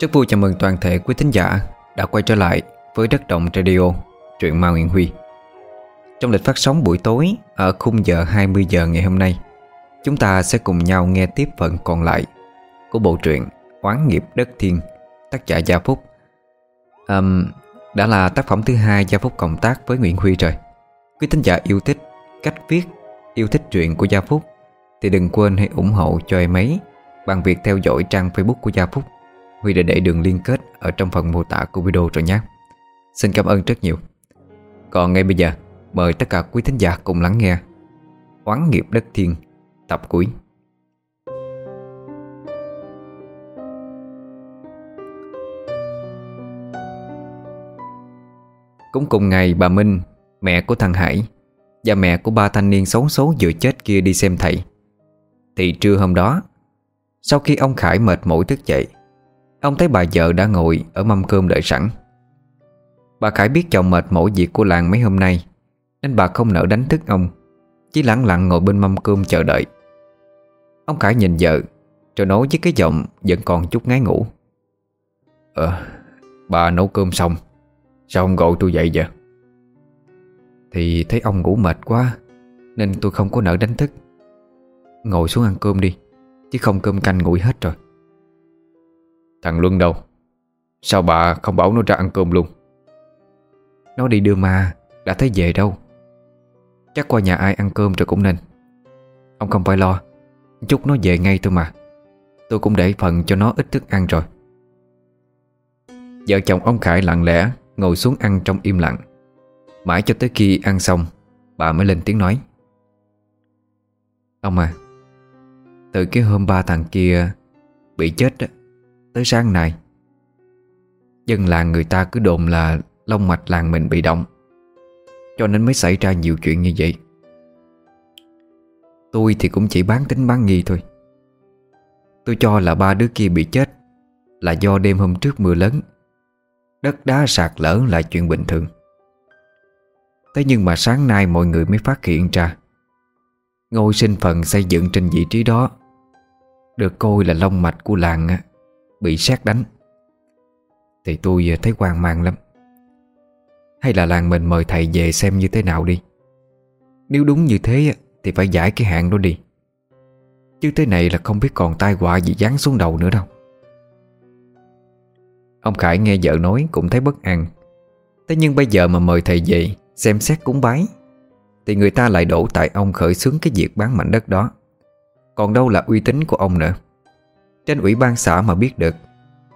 Rất vui chào mừng toàn thể quý thính giả đã quay trở lại với Đất Động Radio, truyện Ma Nguyễn Huy. Trong lịch phát sóng buổi tối ở khung giờ 20 giờ ngày hôm nay, chúng ta sẽ cùng nhau nghe tiếp phần còn lại của bộ truyện Oán nghiệp đất thiên, tác giả Gia Phúc. Um, đã là tác phẩm thứ hai Gia Phúc cộng tác với Nguyễn Huy rồi. Quý thính giả yêu thích cách viết, yêu thích truyện của Gia Phúc thì đừng quên hãy ủng hộ cho em ấy bằng việc theo dõi trang Facebook của Gia Phúc Huy đã để đường liên kết ở trong phần mô tả của video rồi nhé. Xin cảm ơn rất nhiều. Còn ngay bây giờ, Mời tất cả quý thính giả cùng lắng nghe Oán nghiệp đất thiên Tập cuối. Cũng cùng ngày, bà Minh, Mẹ của thằng Hải Và mẹ của ba thanh niên xấu số vừa chết kia đi xem thầy. Thì trưa hôm đó, Sau khi ông Khải mệt mỏi thức dậy Ông thấy bà vợ đã ngồi ở mâm cơm đợi sẵn. Bà Khải biết chồng mệt mỏi việc của làng mấy hôm nay, Nên bà không nỡ đánh thức ông, Chỉ lặng lặng ngồi bên mâm cơm chờ đợi. Ông Khải nhìn vợ, Rồi nói với cái giọng vẫn còn chút ngái ngủ. Ờ Bà nấu cơm xong, Sao ông gọi tôi dậy vậy Thì thấy ông ngủ mệt quá, Nên tôi không có nỡ đánh thức. Ngồi xuống ăn cơm đi, Chứ không cơm canh nguội hết rồi. Thằng Luân đâu? Sao bà không bảo nó ra ăn cơm luôn? Nó đi đưa ma, Đã thấy về đâu. Chắc qua nhà ai ăn cơm rồi cũng nên. Ông không phải lo, Chút nó về ngay thôi mà. Tôi cũng để phần cho nó ít thức ăn rồi. Vợ chồng ông Khải lặng lẽ Ngồi xuống ăn trong im lặng. Mãi cho tới khi ăn xong, Bà mới lên tiếng nói. Ông à Từ cái hôm ba thằng kia Bị chết á Tới sáng nay. Dân làng người ta cứ đồn là Long mạch làng mình bị động, Cho nên mới xảy ra nhiều chuyện như vậy. Tôi thì cũng chỉ bán tính bán nghi thôi. Tôi cho là ba đứa kia bị chết Là do đêm hôm trước mưa lớn, Đất đá sạt lở là chuyện bình thường. Thế nhưng mà sáng nay mọi người mới phát hiện ra, Ngôi sinh phần xây dựng trên vị trí đó Được coi là long mạch của làng Bị sát đánh. Thì tôi à, thấy hoang mang lắm. Hay là làng mình mời thầy về xem như thế nào đi. Nếu đúng như thế à, Thì phải giải cái hạn đó đi. Chứ thế này là không biết còn tai họa gì giáng xuống đầu nữa đâu. Ông Khải nghe vợ nói cũng thấy bất an. Thế nhưng bây giờ mà mời thầy về, Xem xét cúng bái, Thì người ta lại đổ tại ông khởi xướng cái việc bán mảnh đất đó. Còn đâu là uy tín của ông nữa trên ủy ban xã mà biết được.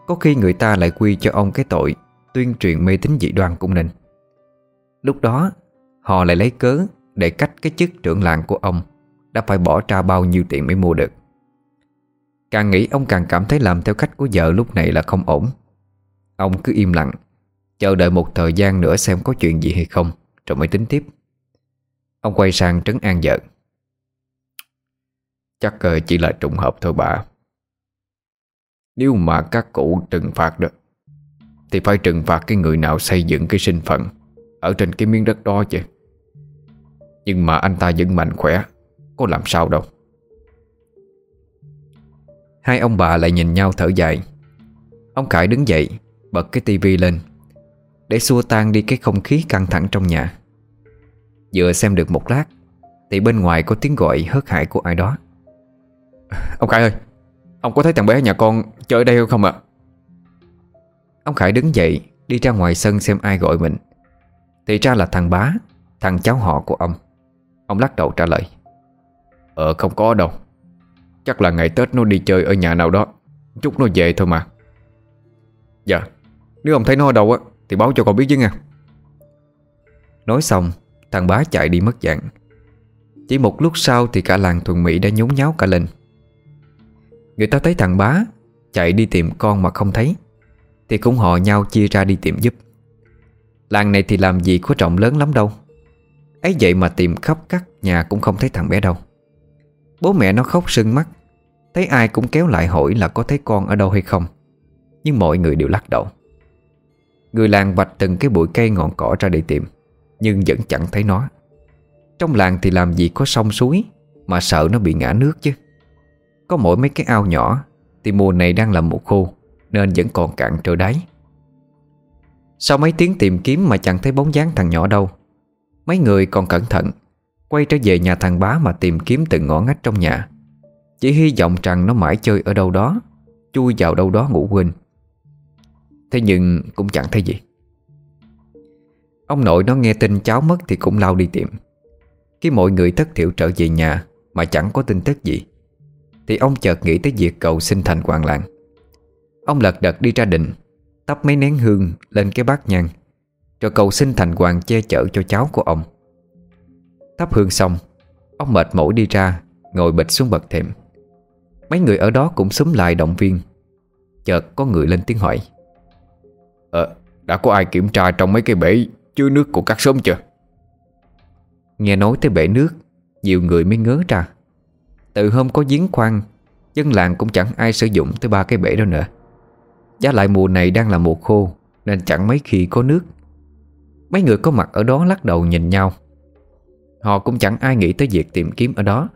Có khi người ta lại quy cho ông cái tội Tuyên truyền mê tín dị đoan cũng nên Lúc đó, Họ lại lấy cớ Để cách cái chức trưởng làng của ông Đã phải bỏ ra bao nhiêu tiền mới mua được. Càng nghĩ ông càng cảm thấy làm theo cách của vợ lúc này là không ổn. Ông cứ im lặng, Chờ đợi một thời gian nữa xem có chuyện gì hay không, Rồi mới tính tiếp. Ông quay sang trấn an vợ. Chắc ờ, chỉ là trùng hợp thôi bà nếu mà các cụ trừng phạt được Thì phải trừng phạt cái người nào xây dựng cái sinh phận Ở trên cái miếng đất đó chứ. Nhưng mà anh ta vẫn mạnh khỏe, Có làm sao đâu. Hai ông bà lại nhìn nhau thở dài. Ông Khải đứng dậy, Bật cái tivi lên, Để xua tan đi cái không khí căng thẳng trong nhà. Vừa xem được một lát, Thì bên ngoài có tiếng gọi hớt hải của ai đó. Ông Khải ơi Ông có thấy thằng bé nhà con chơi ở đây không ạ? Ông Khải đứng dậy, Đi ra ngoài sân xem ai gọi mình. Thì ra là thằng bá, Thằng cháu họ của ông. Ông lắc đầu trả lời. Ờ không có đâu. Chắc là ngày Tết nó đi chơi ở nhà nào đó. Chút nó về thôi mà. Dạ Nếu ông thấy nó ở đâu á, Thì báo cho con biết chứ nha. Nói xong, Thằng bá chạy đi mất dạng. Chỉ một lúc sau thì cả làng thuần Mỹ đã nhốn nháo cả lên. Người ta thấy thằng bá Chạy đi tìm con mà không thấy, Thì cũng họ nhau chia ra đi tìm giúp. Làng này thì làm gì có trọng lớn lắm đâu. Ấy vậy mà tìm khắp các nhà cũng không thấy thằng bé đâu. Bố mẹ nó khóc sưng mắt, Thấy ai cũng kéo lại hỏi là có thấy con ở đâu hay không. Nhưng mọi người đều lắc đầu. Người làng vạch từng cái bụi cây ngọn cỏ ra để tìm, Nhưng vẫn chẳng thấy nó. Trong làng thì làm gì có sông suối Mà sợ nó bị ngã nước chứ có mỗi mấy cái ao nhỏ, Thì mùa này đang là mùa khô, Nên vẫn còn cạn trơ đáy. Sau mấy tiếng tìm kiếm mà chẳng thấy bóng dáng thằng nhỏ đâu, Mấy người còn cẩn thận, Quay trở về nhà thằng bá mà tìm kiếm từng ngõ ngách trong nhà. Chỉ hy vọng rằng nó mãi chơi ở đâu đó, Chui vào đâu đó ngủ quên. Thế nhưng cũng chẳng thấy gì. Ông nội nó nghe tin cháu mất thì cũng lao đi tìm. Khi mọi người thất thiểu trở về nhà Mà chẳng có tin tức gì thì ông chợt nghĩ tới việc cầu xin thành hoàng làng. Ông lật đật đi ra đình Tắp mấy nén hương lên cái bát nhang Rồi cầu xin thành hoàng che chở cho cháu của ông. Thắp hương xong Ông mệt mỏi đi ra Ngồi bịch xuống bậc thềm. Mấy người ở đó cũng xúm lại động viên. Chợt có người lên tiếng hỏi. Ờ, đã có ai kiểm tra trong mấy cái bể chứa nước của các xóm chưa? Nghe nói tới bể nước Nhiều người mới ngớ ra từ hôm có giếng khoan Dân làng cũng chẳng ai sử dụng tới ba cái bể đó nữa. Giá lại mùa này đang là mùa khô Nên chẳng mấy khi có nước. Mấy người có mặt ở đó lắc đầu nhìn nhau. Họ cũng chẳng ai nghĩ tới việc tìm kiếm ở đó.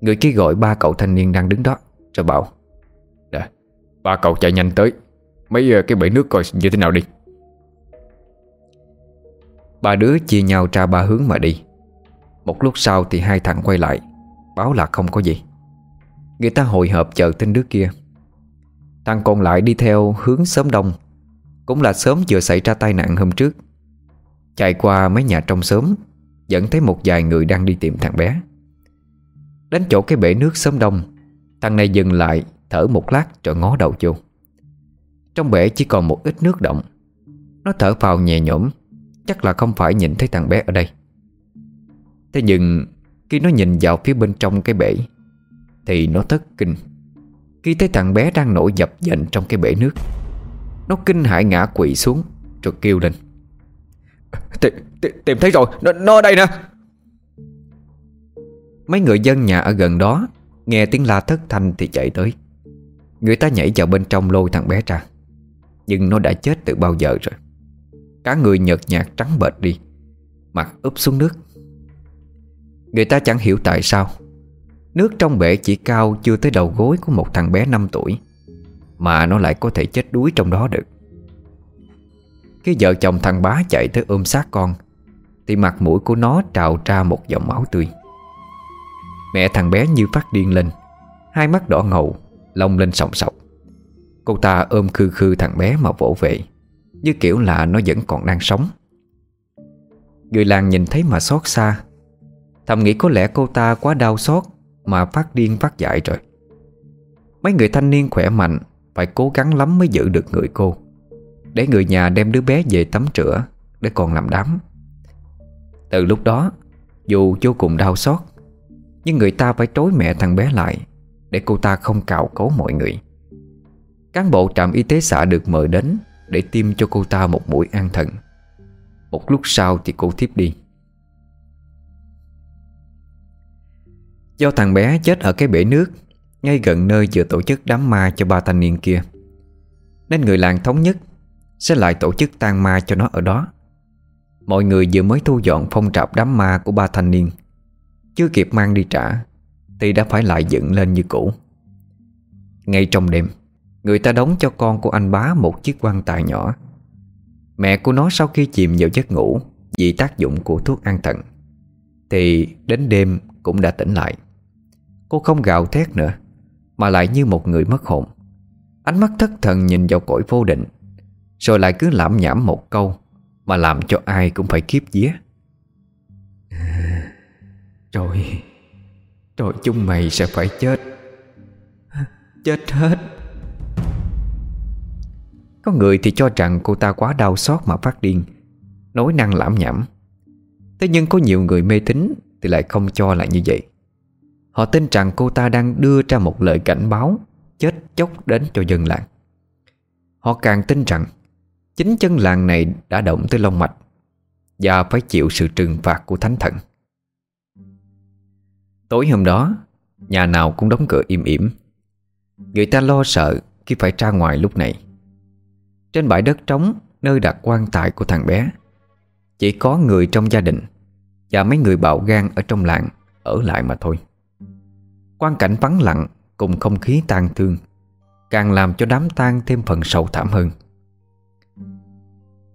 Người kia gọi ba cậu thanh niên đang đứng đó Rồi bảo Nè, ba cậu chạy nhanh tới. Mấy ờ, cái bể nước coi như thế nào đi. Ba đứa chia nhau ra ba hướng mà đi. Một lúc sau thì hai thằng quay lại. Báo là không có gì. Người ta hồi hợp chờ tin đứa kia. Thằng còn lại đi theo hướng sớm đông. Cũng là sớm vừa xảy ra tai nạn hôm trước. Chạy qua mấy nhà trong sớm Dẫn thấy một vài người đang đi tìm thằng bé. Đến chỗ cái bể nước sớm đông, Thằng này dừng lại, Thở một lát rồi ngó đầu vô. Trong bể chỉ còn một ít nước động Nó thở vào nhẹ nhõm, Chắc là không phải nhìn thấy thằng bé ở đây. Thế nhưng khi nó nhìn vào phía bên trong cái bể Thì nó thất kinh. Khi thấy thằng bé đang nổi dập dành trong cái bể nước Nó kinh hãi ngã quỵ xuống Rồi kêu lên. Tìm, tìm, tìm thấy rồi, nó, nó ở đây nè. Mấy người dân nhà ở gần đó Nghe tiếng la thất thanh thì chạy tới. Người ta nhảy vào bên trong lôi thằng bé ra Nhưng nó đã chết từ bao giờ rồi. Cả người nhợt nhạt trắng bệch đi Mặt úp xuống nước. Người ta chẳng hiểu tại sao. Nước trong bể chỉ cao chưa tới đầu gối của một thằng bé 5 tuổi, Mà nó lại có thể chết đuối trong đó được. Khi vợ chồng thằng bá chạy tới ôm sát con, Thì mặt mũi của nó trào ra một dòng máu tươi. Mẹ thằng bé như phát điên lên, Hai mắt đỏ ngầu, Lông lên sòng sọc. Cô ta ôm khư khư thằng bé mà vỗ về, Như kiểu là nó vẫn còn đang sống. Người làng nhìn thấy mà xót xa Thầm nghĩ có lẽ cô ta quá đau xót Mà phát điên phát dại rồi. Mấy người thanh niên khỏe mạnh Phải cố gắng lắm mới giữ được người cô, Để người nhà đem đứa bé về tắm rửa Để còn làm đám. Từ lúc đó, Dù vô cùng đau xót, Nhưng người ta phải trối mẹ thằng bé lại Để cô ta không cạo cấu mọi người. Cán bộ trạm y tế xã được mời đến Để tiêm cho cô ta một mũi an thần. Một lúc sau thì cô thiếp đi. Do thằng bé chết ở cái bể nước, Ngay gần nơi vừa tổ chức đám ma cho ba thanh niên kia. Nên người làng thống nhất Sẽ lại tổ chức tang ma cho nó ở đó. Mọi người vừa mới thu dọn phong trạp đám ma của ba thanh niên, Chưa kịp mang đi trả, Thì đã phải lại dựng lên như cũ. Ngay trong đêm, Người ta đóng cho con của anh bá một chiếc quan tài nhỏ. Mẹ của nó sau khi chìm vào giấc ngủ Vì tác dụng của thuốc an thần Thì đến đêm cũng đã tỉnh lại. Cô không gào thét nữa Mà lại như một người mất hồn. Ánh mắt thất thần nhìn vào cõi vô định Rồi lại cứ lãm nhảm một câu Mà làm cho ai cũng phải kiếp vía. Rồi Rồi chúng mày sẽ phải chết. Chết hết. Có người thì cho rằng cô ta quá đau xót mà phát điên Nói năng lãm nhảm. Thế nhưng có nhiều người mê tín thì lại không cho là như vậy. Họ tin rằng cô ta đang đưa ra một lời cảnh báo Chết chóc đến cho dân làng. Họ càng tin rằng Chính chân làng này đã động tới long mạch Và phải chịu sự trừng phạt của thánh thần. Tối hôm đó, Nhà nào cũng đóng cửa im ỉm. Người ta lo sợ khi phải ra ngoài lúc này. Trên bãi đất trống, Nơi đặt quan tài của thằng bé, Chỉ có người trong gia đình và mấy người bạo gan ở trong làng Ở lại mà thôi. Quan cảnh vắng lặng Cùng không khí tang thương Càng làm cho đám tang thêm phần sầu thảm hơn.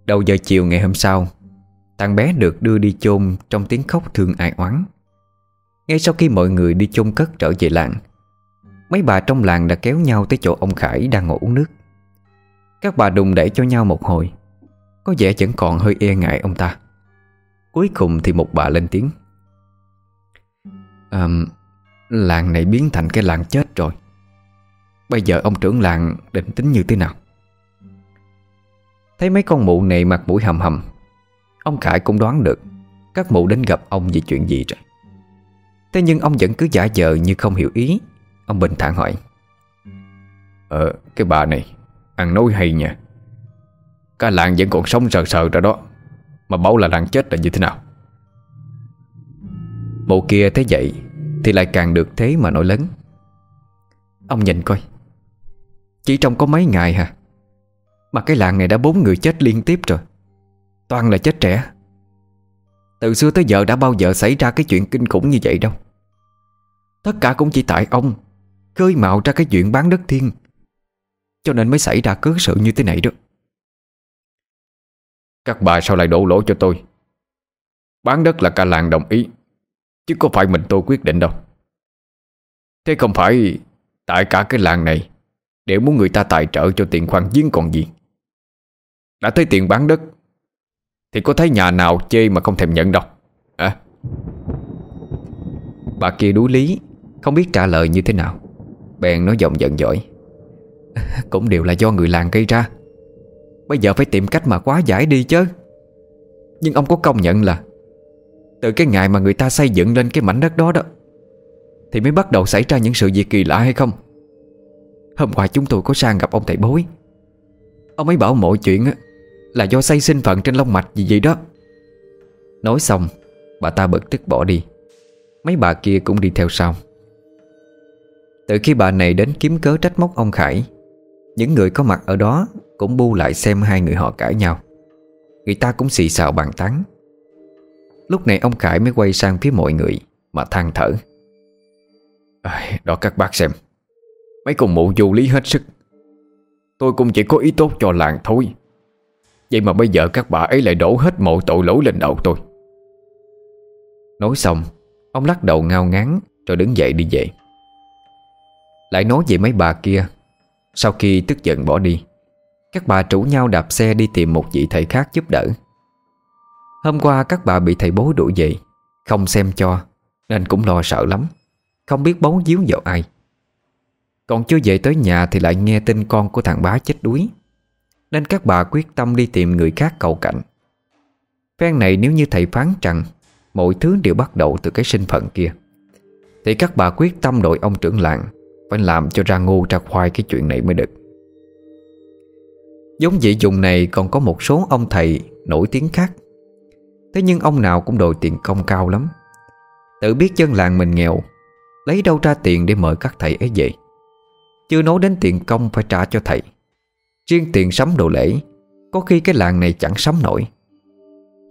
Đầu giờ chiều ngày hôm sau, Thằng bé được đưa đi chôn Trong tiếng khóc thương ai oán. Ngay sau khi mọi người đi chôn cất trở về làng, Mấy bà trong làng đã kéo nhau Tới chỗ ông Khải đang ngồi uống nước. Các bà đùng đẩy cho nhau một hồi, Có vẻ vẫn còn hơi e ngại ông ta. Cuối cùng thì một bà lên tiếng. À, Làng này biến thành cái làng chết rồi. Bây giờ ông trưởng làng định tính như thế nào? Thấy mấy con mụ này mặt mũi hầm hầm Ông Khải cũng đoán được Các mụ đến gặp ông vì chuyện gì rồi. Thế nhưng ông vẫn cứ giả vờ như không hiểu ý. Ông bình thản hỏi Ờ cái bà này Ăn nói hay nha. Cả làng vẫn còn sống sờ sờ rồi đó. Mà bảo là làng chết là như thế nào? Mụ kia thấy vậy Thì lại càng được thế mà nổi lớn. Ông nhìn coi, Chỉ trong có mấy ngày hả? Mà cái làng này đã bốn người chết liên tiếp rồi, Toàn là chết trẻ. Từ xưa tới giờ đã bao giờ xảy ra cái chuyện kinh khủng như vậy đâu. Tất cả cũng chỉ tại ông, Khơi mạo ra cái chuyện bán đất thiên Cho nên mới xảy ra cớ sự như thế này đó. Các bà sao lại đổ lỗi cho tôi? Bán đất là cả làng đồng ý, Chứ có phải mình tôi quyết định đâu. Thế không phải Tại cả cái làng này Đều muốn người ta tài trợ cho tiền khoan giếng còn gì? Đã thấy tiền bán đất, Thì có thấy nhà nào chê mà không thèm nhận đâu À Bà kia đuối lý, Không biết trả lời như thế nào. Bèn nói giọng giận dỗi. Cũng đều là do người làng gây ra. Bây giờ phải tìm cách mà quá giải đi chứ. Nhưng ông có công nhận là Từ cái ngày mà người ta xây dựng lên cái mảnh đất đó đó, Thì mới bắt đầu xảy ra những sự việc kỳ lạ hay không? Hôm qua chúng tôi có sang gặp ông thầy bối. Ông ấy bảo mọi chuyện Là do xây sinh phận trên lông mạch gì vậy đó. Nói xong, Bà ta bực tức bỏ đi. Mấy bà kia cũng đi theo sau. Từ khi bà này đến kiếm cớ trách móc ông Khải, Những người có mặt ở đó cũng bu lại xem hai người họ cãi nhau. Người ta cũng xì xào bàn tán. Lúc này ông Khải mới quay sang phía mọi người Mà than thở. À, Đó các bác xem. Mấy con mụ vô lý hết sức. Tôi cũng chỉ có ý tốt cho làng thôi. Vậy mà bây giờ các bà ấy lại đổ hết mọi tội lỗi lên đầu tôi. Nói xong Ông lắc đầu ngao ngán Rồi đứng dậy đi về. Lại nói về mấy bà kia Sau khi tức giận bỏ đi. Các bà chủ nhau đạp xe đi tìm một vị thầy khác giúp đỡ. Hôm qua các bà bị thầy bố đuổi về, Không xem cho, Nên cũng lo sợ lắm. Không biết bấu díu vào ai. Còn chưa về tới nhà thì lại nghe tin con của thằng bá chết đuối. Nên các bà quyết tâm đi tìm người khác cầu cạnh. Phen này nếu như thầy phán rằng Mọi thứ đều bắt đầu từ cái sinh phận kia, Thì các bà quyết tâm đội ông trưởng làng phải làm cho ra ngu ra khoai cái chuyện này mới được. Giống dị dùng này còn có một số ông thầy nổi tiếng khác. Thế nhưng ông nào cũng đòi tiền công cao lắm. Tự biết dân làng mình nghèo, Lấy đâu ra tiền để mời các thầy ấy về? Chưa nói đến tiền công phải trả cho thầy. Riêng tiền sắm đồ lễ, Có khi cái làng này chẳng sắm nổi.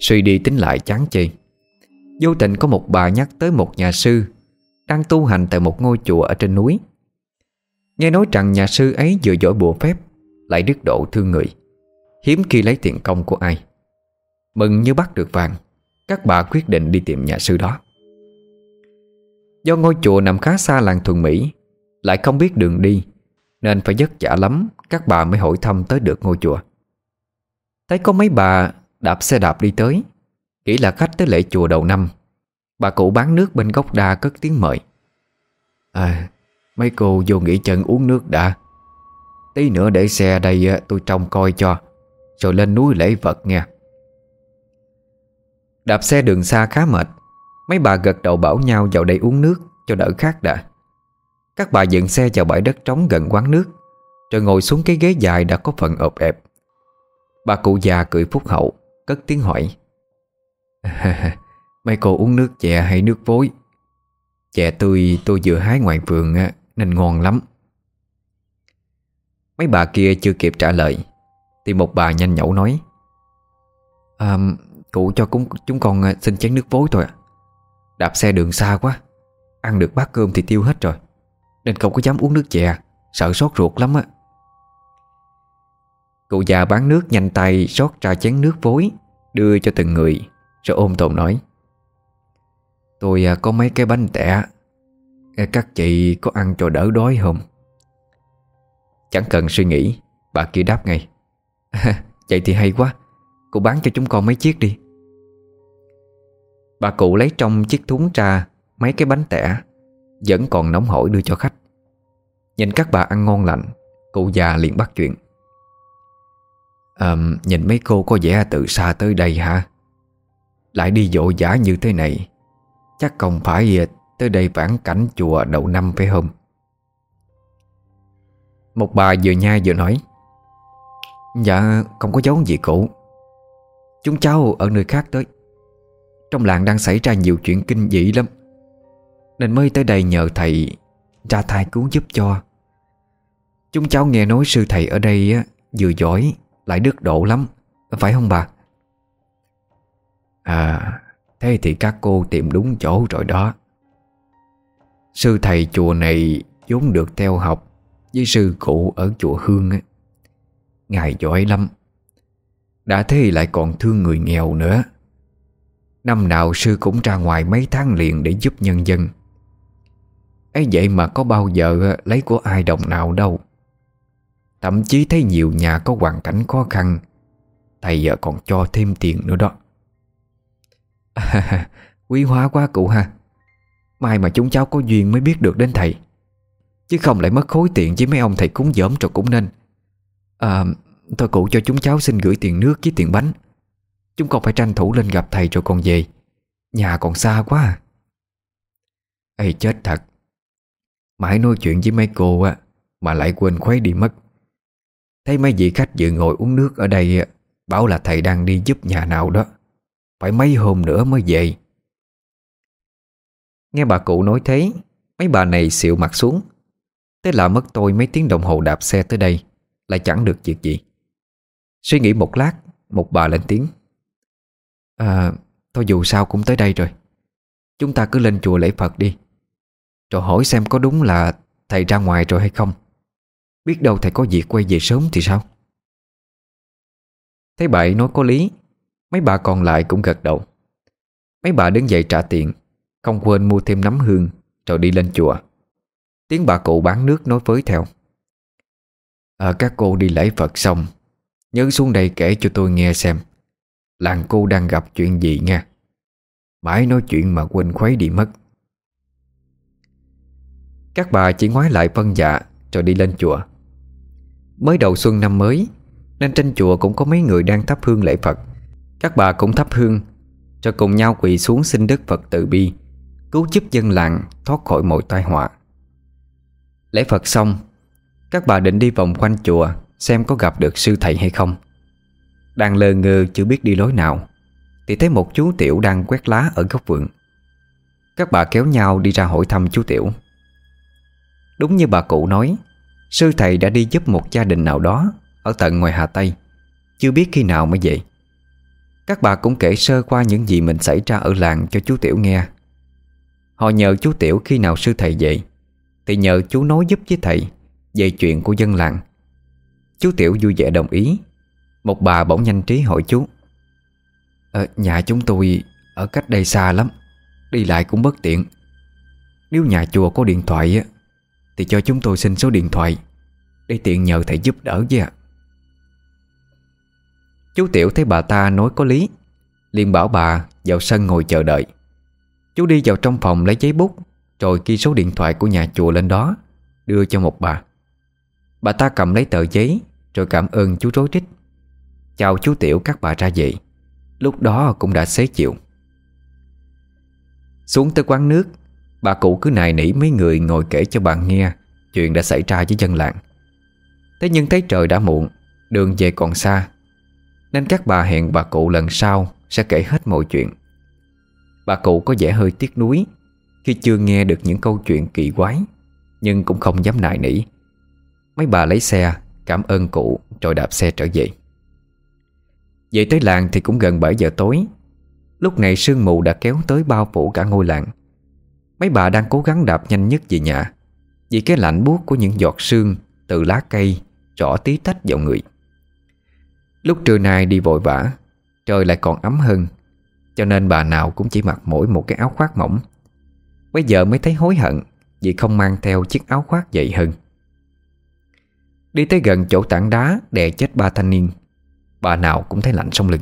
Suy đi tính lại chán chê. Vô tình có một bà nhắc tới một nhà sư Đang tu hành tại một ngôi chùa ở trên núi. Nghe nói rằng nhà sư ấy vừa giỏi bùa phép lại đức độ thương người. Hiếm khi lấy tiền công của ai. Mừng như bắt được vàng, Các bà quyết định đi tìm nhà sư đó. Do ngôi chùa nằm khá xa làng Thuần Mỹ, Lại không biết đường đi, Nên phải vất vả lắm, Các bà mới hỏi thăm tới được ngôi chùa. Thấy có mấy bà đạp xe đạp đi tới, Nghĩ là khách tới lễ chùa đầu năm, Bà cụ bán nước bên gốc đa cất tiếng mời. À Mấy cô vô nghỉ chân uống nước đã. Tí nữa để xe đây tôi trông coi cho. Rồi lên núi lễ vật nha Đạp xe đường xa khá mệt. Mấy bà gật đầu bảo nhau vào đây uống nước, Cho đỡ khát đã. Các bà dựng xe vào bãi đất trống gần quán nước, Rồi ngồi xuống cái ghế dài đã có phần ộp ẹp. Bà cụ già cười phúc hậu, Cất tiếng hỏi. Mấy cô uống nước chè hay nước vối? Chè tươi, tôi vừa hái ngoài vườn nên ngon lắm. Mấy bà kia chưa kịp trả lời Thì một bà nhanh nhẩu nói à, Cụ cho cũng chúng con à, xin chén nước vối thôi Đạp xe đường xa quá Ăn được bát cơm thì tiêu hết rồi Nên không có dám uống nước chè Sợ sốt ruột lắm á Cụ già bán nước nhanh tay rót ra chén nước vối Đưa cho từng người Rồi ôm tồn nói Tôi à, có mấy cái bánh tẻ Các chị có ăn cho đỡ đói không? Chẳng cần suy nghĩ Bà kia đáp ngay. Vậy thì hay quá Cô bán cho chúng con mấy chiếc đi. Bà cụ lấy trong chiếc thúng ra Mấy cái bánh tẻ Vẫn còn nóng hổi đưa cho khách. Nhìn các bà ăn ngon lành Cụ già liền bắt chuyện. À, Nhìn mấy cô có vẻ từ xa tới đây hả? Lại đi dỗ dã như thế này Chắc không phải ờ, tới đây vãn cảnh chùa đầu năm phải không? Một bà vừa nhai vừa nói Dạ không có dấu gì cụ Chúng cháu ở nơi khác tới. Trong làng đang xảy ra nhiều chuyện kinh dị lắm. Nên mới tới đây nhờ thầy Ra thai cứu giúp cho. Chúng cháu nghe nói sư thầy ở đây á, Vừa giỏi lại đức độ lắm Phải không bà? À Thế thì các cô tìm đúng chỗ rồi đó. Sư thầy chùa này vốn được theo học với sư cụ ở chùa Hương á. Ngài giỏi lắm. Đã thế lại còn thương người nghèo nữa. Năm nào sư cũng ra ngoài mấy tháng liền để giúp nhân dân. Ấy vậy mà có bao giờ lấy của ai đồng nào đâu. Thậm chí thấy nhiều nhà có hoàn cảnh khó khăn Thầy giờ còn cho thêm tiền nữa đó. À, Quý hóa quá cụ ha. Mai mà chúng cháu có duyên mới biết được đến thầy. Chứ không lại mất khối tiền với mấy ông thầy cúng dởm rồi cũng nên. À Thôi cụ cho chúng cháu xin gửi tiền nước với tiền bánh. Chúng con phải tranh thủ lên gặp thầy rồi còn về. Nhà còn xa quá à. Ê, chết thật. Mãi nói chuyện với mấy cô á, Mà lại quên khuấy đi mất. Thấy mấy vị khách dự ngồi uống nước ở đây Bảo là thầy đang đi giúp nhà nào đó. Phải mấy hôm nữa mới về. Nghe bà cụ nói thế, Mấy bà này xịu mặt xuống. Thế là mất tôi mấy tiếng đồng hồ đạp xe tới đây, Lại chẳng được việc gì. Suy nghĩ một lát, Một bà lên tiếng. À Thôi dù sao cũng tới đây rồi. Chúng ta cứ lên chùa lễ Phật đi. Rồi hỏi xem có đúng là Thầy ra ngoài rồi hay không. Biết đâu thầy có việc quay về sớm thì sao? Thấy bà nói có lý, Mấy bà còn lại cũng gật đầu. Mấy bà đứng dậy trả tiền, Không quên mua thêm nấm hương, Rồi đi lên chùa. Tiếng bà cụ bán nước nói với theo. À, Các cô đi lễ Phật xong Nhớ xuống đây kể cho tôi nghe xem Làng cô đang gặp chuyện gì nha. Mãi nói chuyện mà quên khuấy đi mất. Các bà chỉ ngoái lại phân dạ Rồi đi lên chùa. Mới đầu xuân năm mới Nên trên chùa cũng có mấy người đang thắp hương lễ Phật. Các bà cũng thắp hương Rồi cùng nhau quỳ xuống xin Đức Phật từ bi Cứu giúp dân làng thoát khỏi mọi tai họa. Lễ Phật xong, Các bà định đi vòng quanh chùa Xem có gặp được sư thầy hay không. Đang lơ ngơ chưa biết đi lối nào, Thì thấy một chú Tiểu đang quét lá ở góc vườn. Các bà kéo nhau đi ra hỏi thăm chú Tiểu. Đúng như bà cụ nói, Sư thầy đã đi giúp một gia đình nào đó Ở tận ngoài Hà Tây, Chưa biết khi nào mới về. Các bà cũng kể sơ qua những gì mình xảy ra ở làng cho chú Tiểu nghe. Họ nhờ chú Tiểu khi nào sư thầy về thì nhờ chú nói giúp với thầy Về chuyện của dân làng. Chú Tiểu vui vẻ đồng ý. Một bà bỗng nhanh trí hỏi chú. Ờ, Nhà chúng tôi ở cách đây xa lắm Đi lại cũng bất tiện. Nếu nhà chùa có điện thoại thì cho chúng tôi xin số điện thoại Để tiện nhờ thầy giúp đỡ với ạ. Chú Tiểu thấy bà ta nói có lý liền bảo bà vào sân ngồi chờ đợi. Chú đi vào trong phòng lấy giấy bút rồi ghi số điện thoại của nhà chùa lên đó, Đưa cho một bà. Bà ta cầm lấy tờ giấy, Rồi cảm ơn chú rối trích Chào chú Tiểu, các bà ra vậy Lúc đó cũng đã xế chịu Xuống tới quán nước, Bà cụ cứ nài nỉ mấy người ngồi kể cho bạn nghe Chuyện đã xảy ra với dân làng. Thế nhưng thấy trời đã muộn, Đường về còn xa, Nên các bà hẹn bà cụ lần sau Sẽ kể hết mọi chuyện. Bà cụ có vẻ hơi tiếc nuối khi chưa nghe được những câu chuyện kỳ quái, Nhưng cũng không dám nài nỉ. Mấy bà lấy xe, Cảm ơn cụ, rồi đạp xe trở về. Về tới làng thì cũng gần 7 giờ tối. Lúc này sương mù đã kéo tới bao phủ cả ngôi làng. Mấy bà đang cố gắng đạp nhanh nhất về nhà, Vì cái lạnh buốt của những giọt sương Từ lá cây Trỏ tí tách vào người. Lúc trưa nay đi vội vã, Trời lại còn ấm hơn, Cho nên bà nào cũng chỉ mặc mỗi một cái áo khoác mỏng. Bây giờ mới thấy hối hận Vì không mang theo chiếc áo khoác dày hơn. Đi tới gần chỗ tảng đá Đè chết ba thanh niên. Bà nào cũng thấy lạnh sống lưng.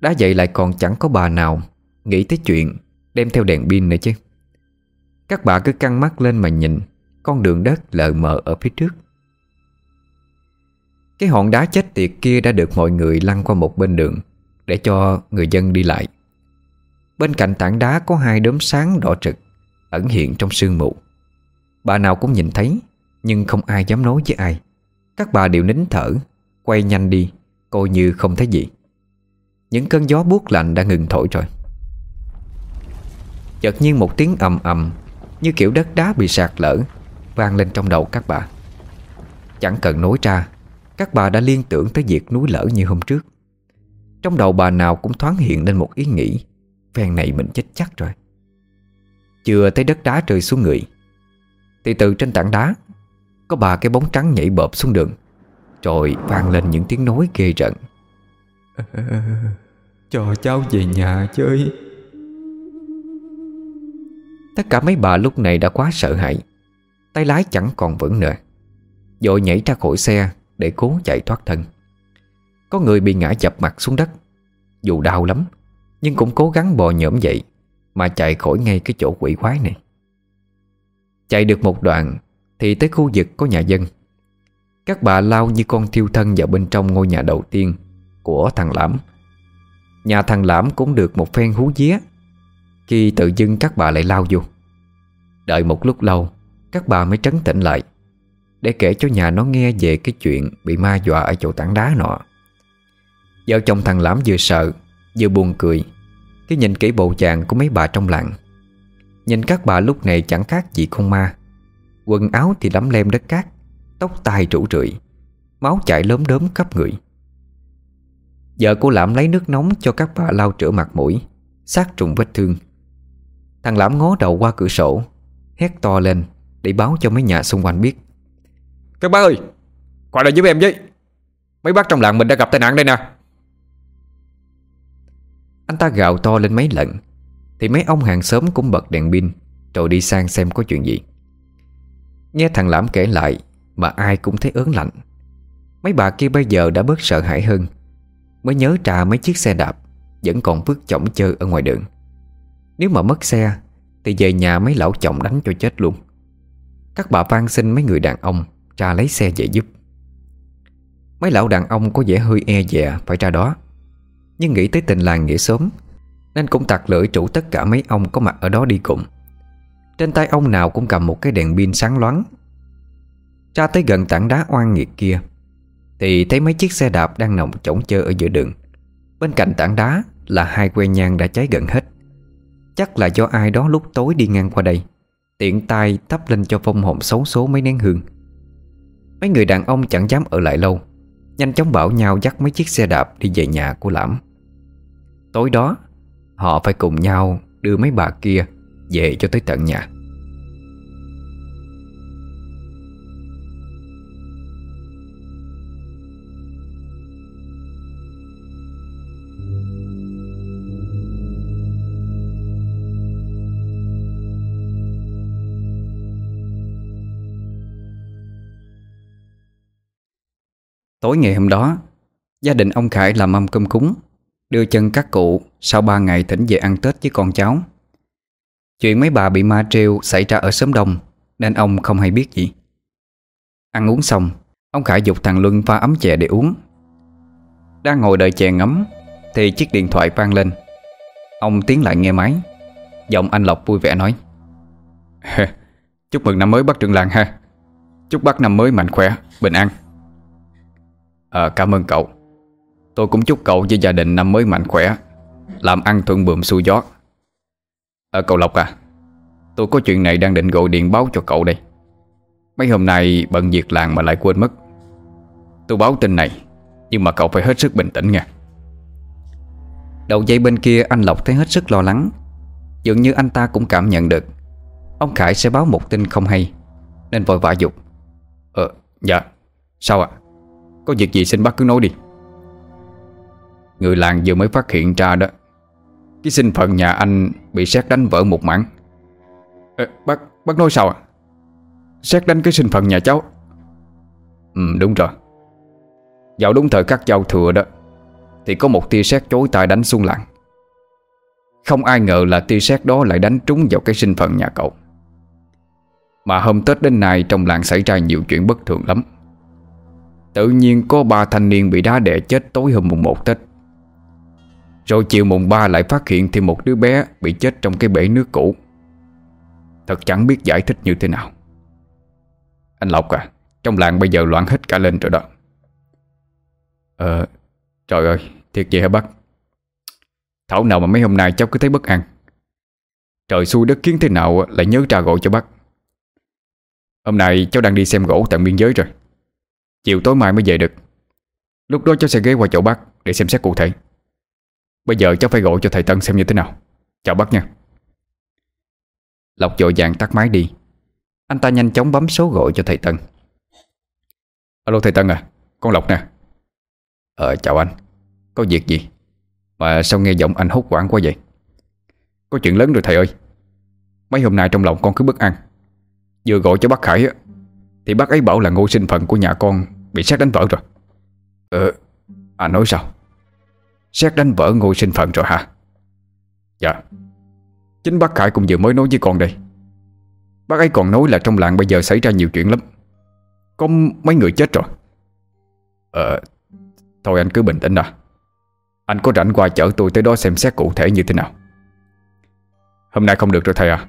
Đá vậy lại còn chẳng có bà nào Nghĩ tới chuyện Đem theo đèn pin nữa chứ. Các bà cứ căng mắt lên mà nhìn Con đường đất lờ mờ ở phía trước. Cái hòn đá chết tiệt kia đã được mọi người lăn qua một bên đường Để cho người dân đi lại. Bên cạnh tảng đá có hai đốm sáng đỏ trực, Ẩn hiện trong sương mù. Bà nào cũng nhìn thấy, Nhưng không ai dám nói với ai. Các bà đều nín thở, Quay nhanh đi, Coi như không thấy gì. Những cơn gió buốt lạnh đã ngừng thổi rồi. Chợt nhiên một tiếng ầm ầm, Như kiểu đất đá bị sạt lở, Vang lên trong đầu các bà. Chẳng cần nói ra, Các bà đã liên tưởng tới việc núi lở như hôm trước. Trong đầu bà nào cũng thoáng hiện lên một ý nghĩ. Phen này mình chết chắc rồi. Chưa thấy đất đá rơi xuống người. Thì từ trên tảng đá Có ba cái bóng trắng nhảy bợp xuống đường Rồi vang lên những tiếng nói ghê rợn. Cho cháu về nhà chơi. Tất cả mấy bà lúc này đã quá sợ hãi Tay lái chẳng còn vững nữa Dội nhảy ra khỏi xe Để cố chạy thoát thân. Có người bị ngã chập mặt xuống đất Dù đau lắm nhưng cũng cố gắng bò nhổm dậy Mà chạy khỏi ngay cái chỗ quỷ quái này. Chạy được một đoạn Thì tới khu vực có nhà dân. Các bà lao như con thiêu thân vào bên trong ngôi nhà đầu tiên Của thằng Lãm. Nhà thằng Lãm cũng được một phen hú vía Khi tự dưng các bà lại lao vô. Đợi một lúc lâu, Các bà mới trấn tĩnh lại Để kể cho nhà nó nghe về cái chuyện Bị ma dọa ở chỗ tảng đá nọ. Vợ chồng thằng Lãm vừa sợ, Vừa buồn cười cái nhìn kỹ bộ chàng của mấy bà trong làng. Nhìn các bà lúc này chẳng khác gì con ma. Quần áo thì lấm lem đất cát, Tóc tai rủ rượi, Máu chảy lớn đớm khắp người. Vợ của Lãm lấy nước nóng cho các bà lau rửa mặt mũi, Sát trùng vết thương. Thằng Lãm ngó đầu qua cửa sổ, Hét to lên Để báo cho mấy nhà xung quanh biết. Các bác ơi, Qua đây giúp em với. Mấy bác trong làng mình đã gặp tai nạn đây nè. Anh ta gào to lên mấy lần. Thì mấy ông hàng xóm cũng bật đèn pin, Rồi đi sang xem có chuyện gì. Nghe thằng Lãm kể lại, Mà ai cũng thấy ớn lạnh. Mấy bà kia bây giờ đã bớt sợ hãi hơn, Mới nhớ trà mấy chiếc xe đạp Vẫn còn vứt chỏng chơi ở ngoài đường. Nếu mà mất xe, Thì về nhà mấy lão chồng đánh cho chết luôn. Các bà van xin mấy người đàn ông Ra lấy xe về giúp. Mấy lão đàn ông có vẻ hơi e dè Phải ra đó. Nhưng nghĩ tới tình làng nghĩa xóm, Nên cũng tặc lưỡi chủ tất cả mấy ông có mặt ở đó đi cùng. Trên tay ông nào cũng cầm một cái đèn pin sáng loáng. Ra tới gần tảng đá oan nghiệt kia, Thì thấy mấy chiếc xe đạp đang nằm chổng chơ ở giữa đường. Bên cạnh tảng đá là hai que nhang đã cháy gần hết. Chắc là do ai đó lúc tối đi ngang qua đây, Tiện tay thắp lên cho phong hồn xấu số mấy nén hương. Mấy người đàn ông chẳng dám ở lại lâu Nhanh chóng bảo nhau dắt mấy chiếc xe đạp đi về nhà của Lãm. Tối đó, Họ phải cùng nhau đưa mấy bà kia Về cho tới tận nhà. Tối ngày hôm đó Gia đình ông Khải làm mâm cơm cúng Đưa chân các cụ Sau ba ngày thỉnh về ăn Tết với con cháu. Chuyện mấy bà bị ma treo Xảy ra ở xóm đông Nên ông không hay biết gì. Ăn uống xong Ông Khải dục thằng Luân pha ấm chè để uống. Đang ngồi đợi chè ngấm Thì chiếc điện thoại vang lên. Ông tiến lại nghe máy Giọng anh Lộc vui vẻ nói Chúc mừng năm mới bác trường làng ha. Chúc bác năm mới mạnh khỏe, bình an. À cảm ơn cậu. Tôi cũng chúc cậu với gia đình năm mới mạnh khỏe, Làm ăn thuận buồm xuôi gió. À cậu Lộc à Tôi có chuyện này đang định gọi điện báo cho cậu đây. Mấy hôm nay bận việc làng mà lại quên mất. Tôi báo tin này, Nhưng mà cậu phải hết sức bình tĩnh nha. Đầu dây bên kia anh Lộc thấy hết sức lo lắng. Dường như anh ta cũng cảm nhận được, Ông Khải sẽ báo một tin không hay, Nên vội vã dục. Ờ dạ Sao ạ? Có việc gì xin bác cứ nói đi. Người làng vừa mới phát hiện ra đó Cái sinh phận nhà anh Bị xét đánh vỡ một mảng. À, Bác bác nói sao ạ? Xét đánh cái sinh phận nhà cháu. Ừ đúng rồi. Vào đúng thời các giao thừa đó Thì có một tia sét chối tài đánh xuống làng. Không ai ngờ là tia sét đó lại đánh trúng vào cái sinh phận nhà cậu. Mà hôm Tết đến nay trong làng xảy ra nhiều chuyện bất thường lắm. Tự nhiên có ba thanh niên bị đá đè chết tối hôm mùng 1 Tết. Rồi chiều mùng 3 lại phát hiện thêm một đứa bé bị chết trong cái bể nước cũ. Thật chẳng biết giải thích như thế nào. Anh Lộc à Trong làng bây giờ loạn hết cả lên rồi đó. Ờ Trời ơi, thiệt vậy hả bác? Thảo nào mà mấy hôm nay cháu cứ thấy bất an. Trời xui đất kiến thế nào Lại nhớ ra gọi cho bác. Hôm nay cháu đang đi xem gỗ tại biên giới rồi. Chiều tối mai mới về được. Lúc đó cháu sẽ ghé qua chỗ bác Để xem xét cụ thể. Bây giờ cháu phải gọi cho thầy Tân xem như thế nào. Chào bác nha. Lộc dội vàng tắt máy đi. Anh ta nhanh chóng bấm số gọi cho thầy Tân. Alo thầy Tân à Con Lộc nè. Ờ chào anh. Có việc gì? Mà sao nghe giọng anh hốt quảng quá vậy? Có chuyện lớn rồi thầy ơi. Mấy hôm nay trong lòng con cứ bất an. Vừa gọi cho bác Khải Thì bác ấy bảo là ngô sinh phận của nhà con Bị xét đánh vỡ rồi. Ờ À nói sao? Xét đánh vỡ ngôi sinh phận rồi hả? Dạ. Chính bác Khải cũng vừa mới nói với con đây. Bác ấy còn nói là trong làng bây giờ xảy ra nhiều chuyện lắm. Có mấy người chết rồi. Ờ Thôi anh cứ bình tĩnh à Anh có rảnh qua chở tôi tới đó xem xét cụ thể như thế nào. Hôm nay không được rồi thầy à.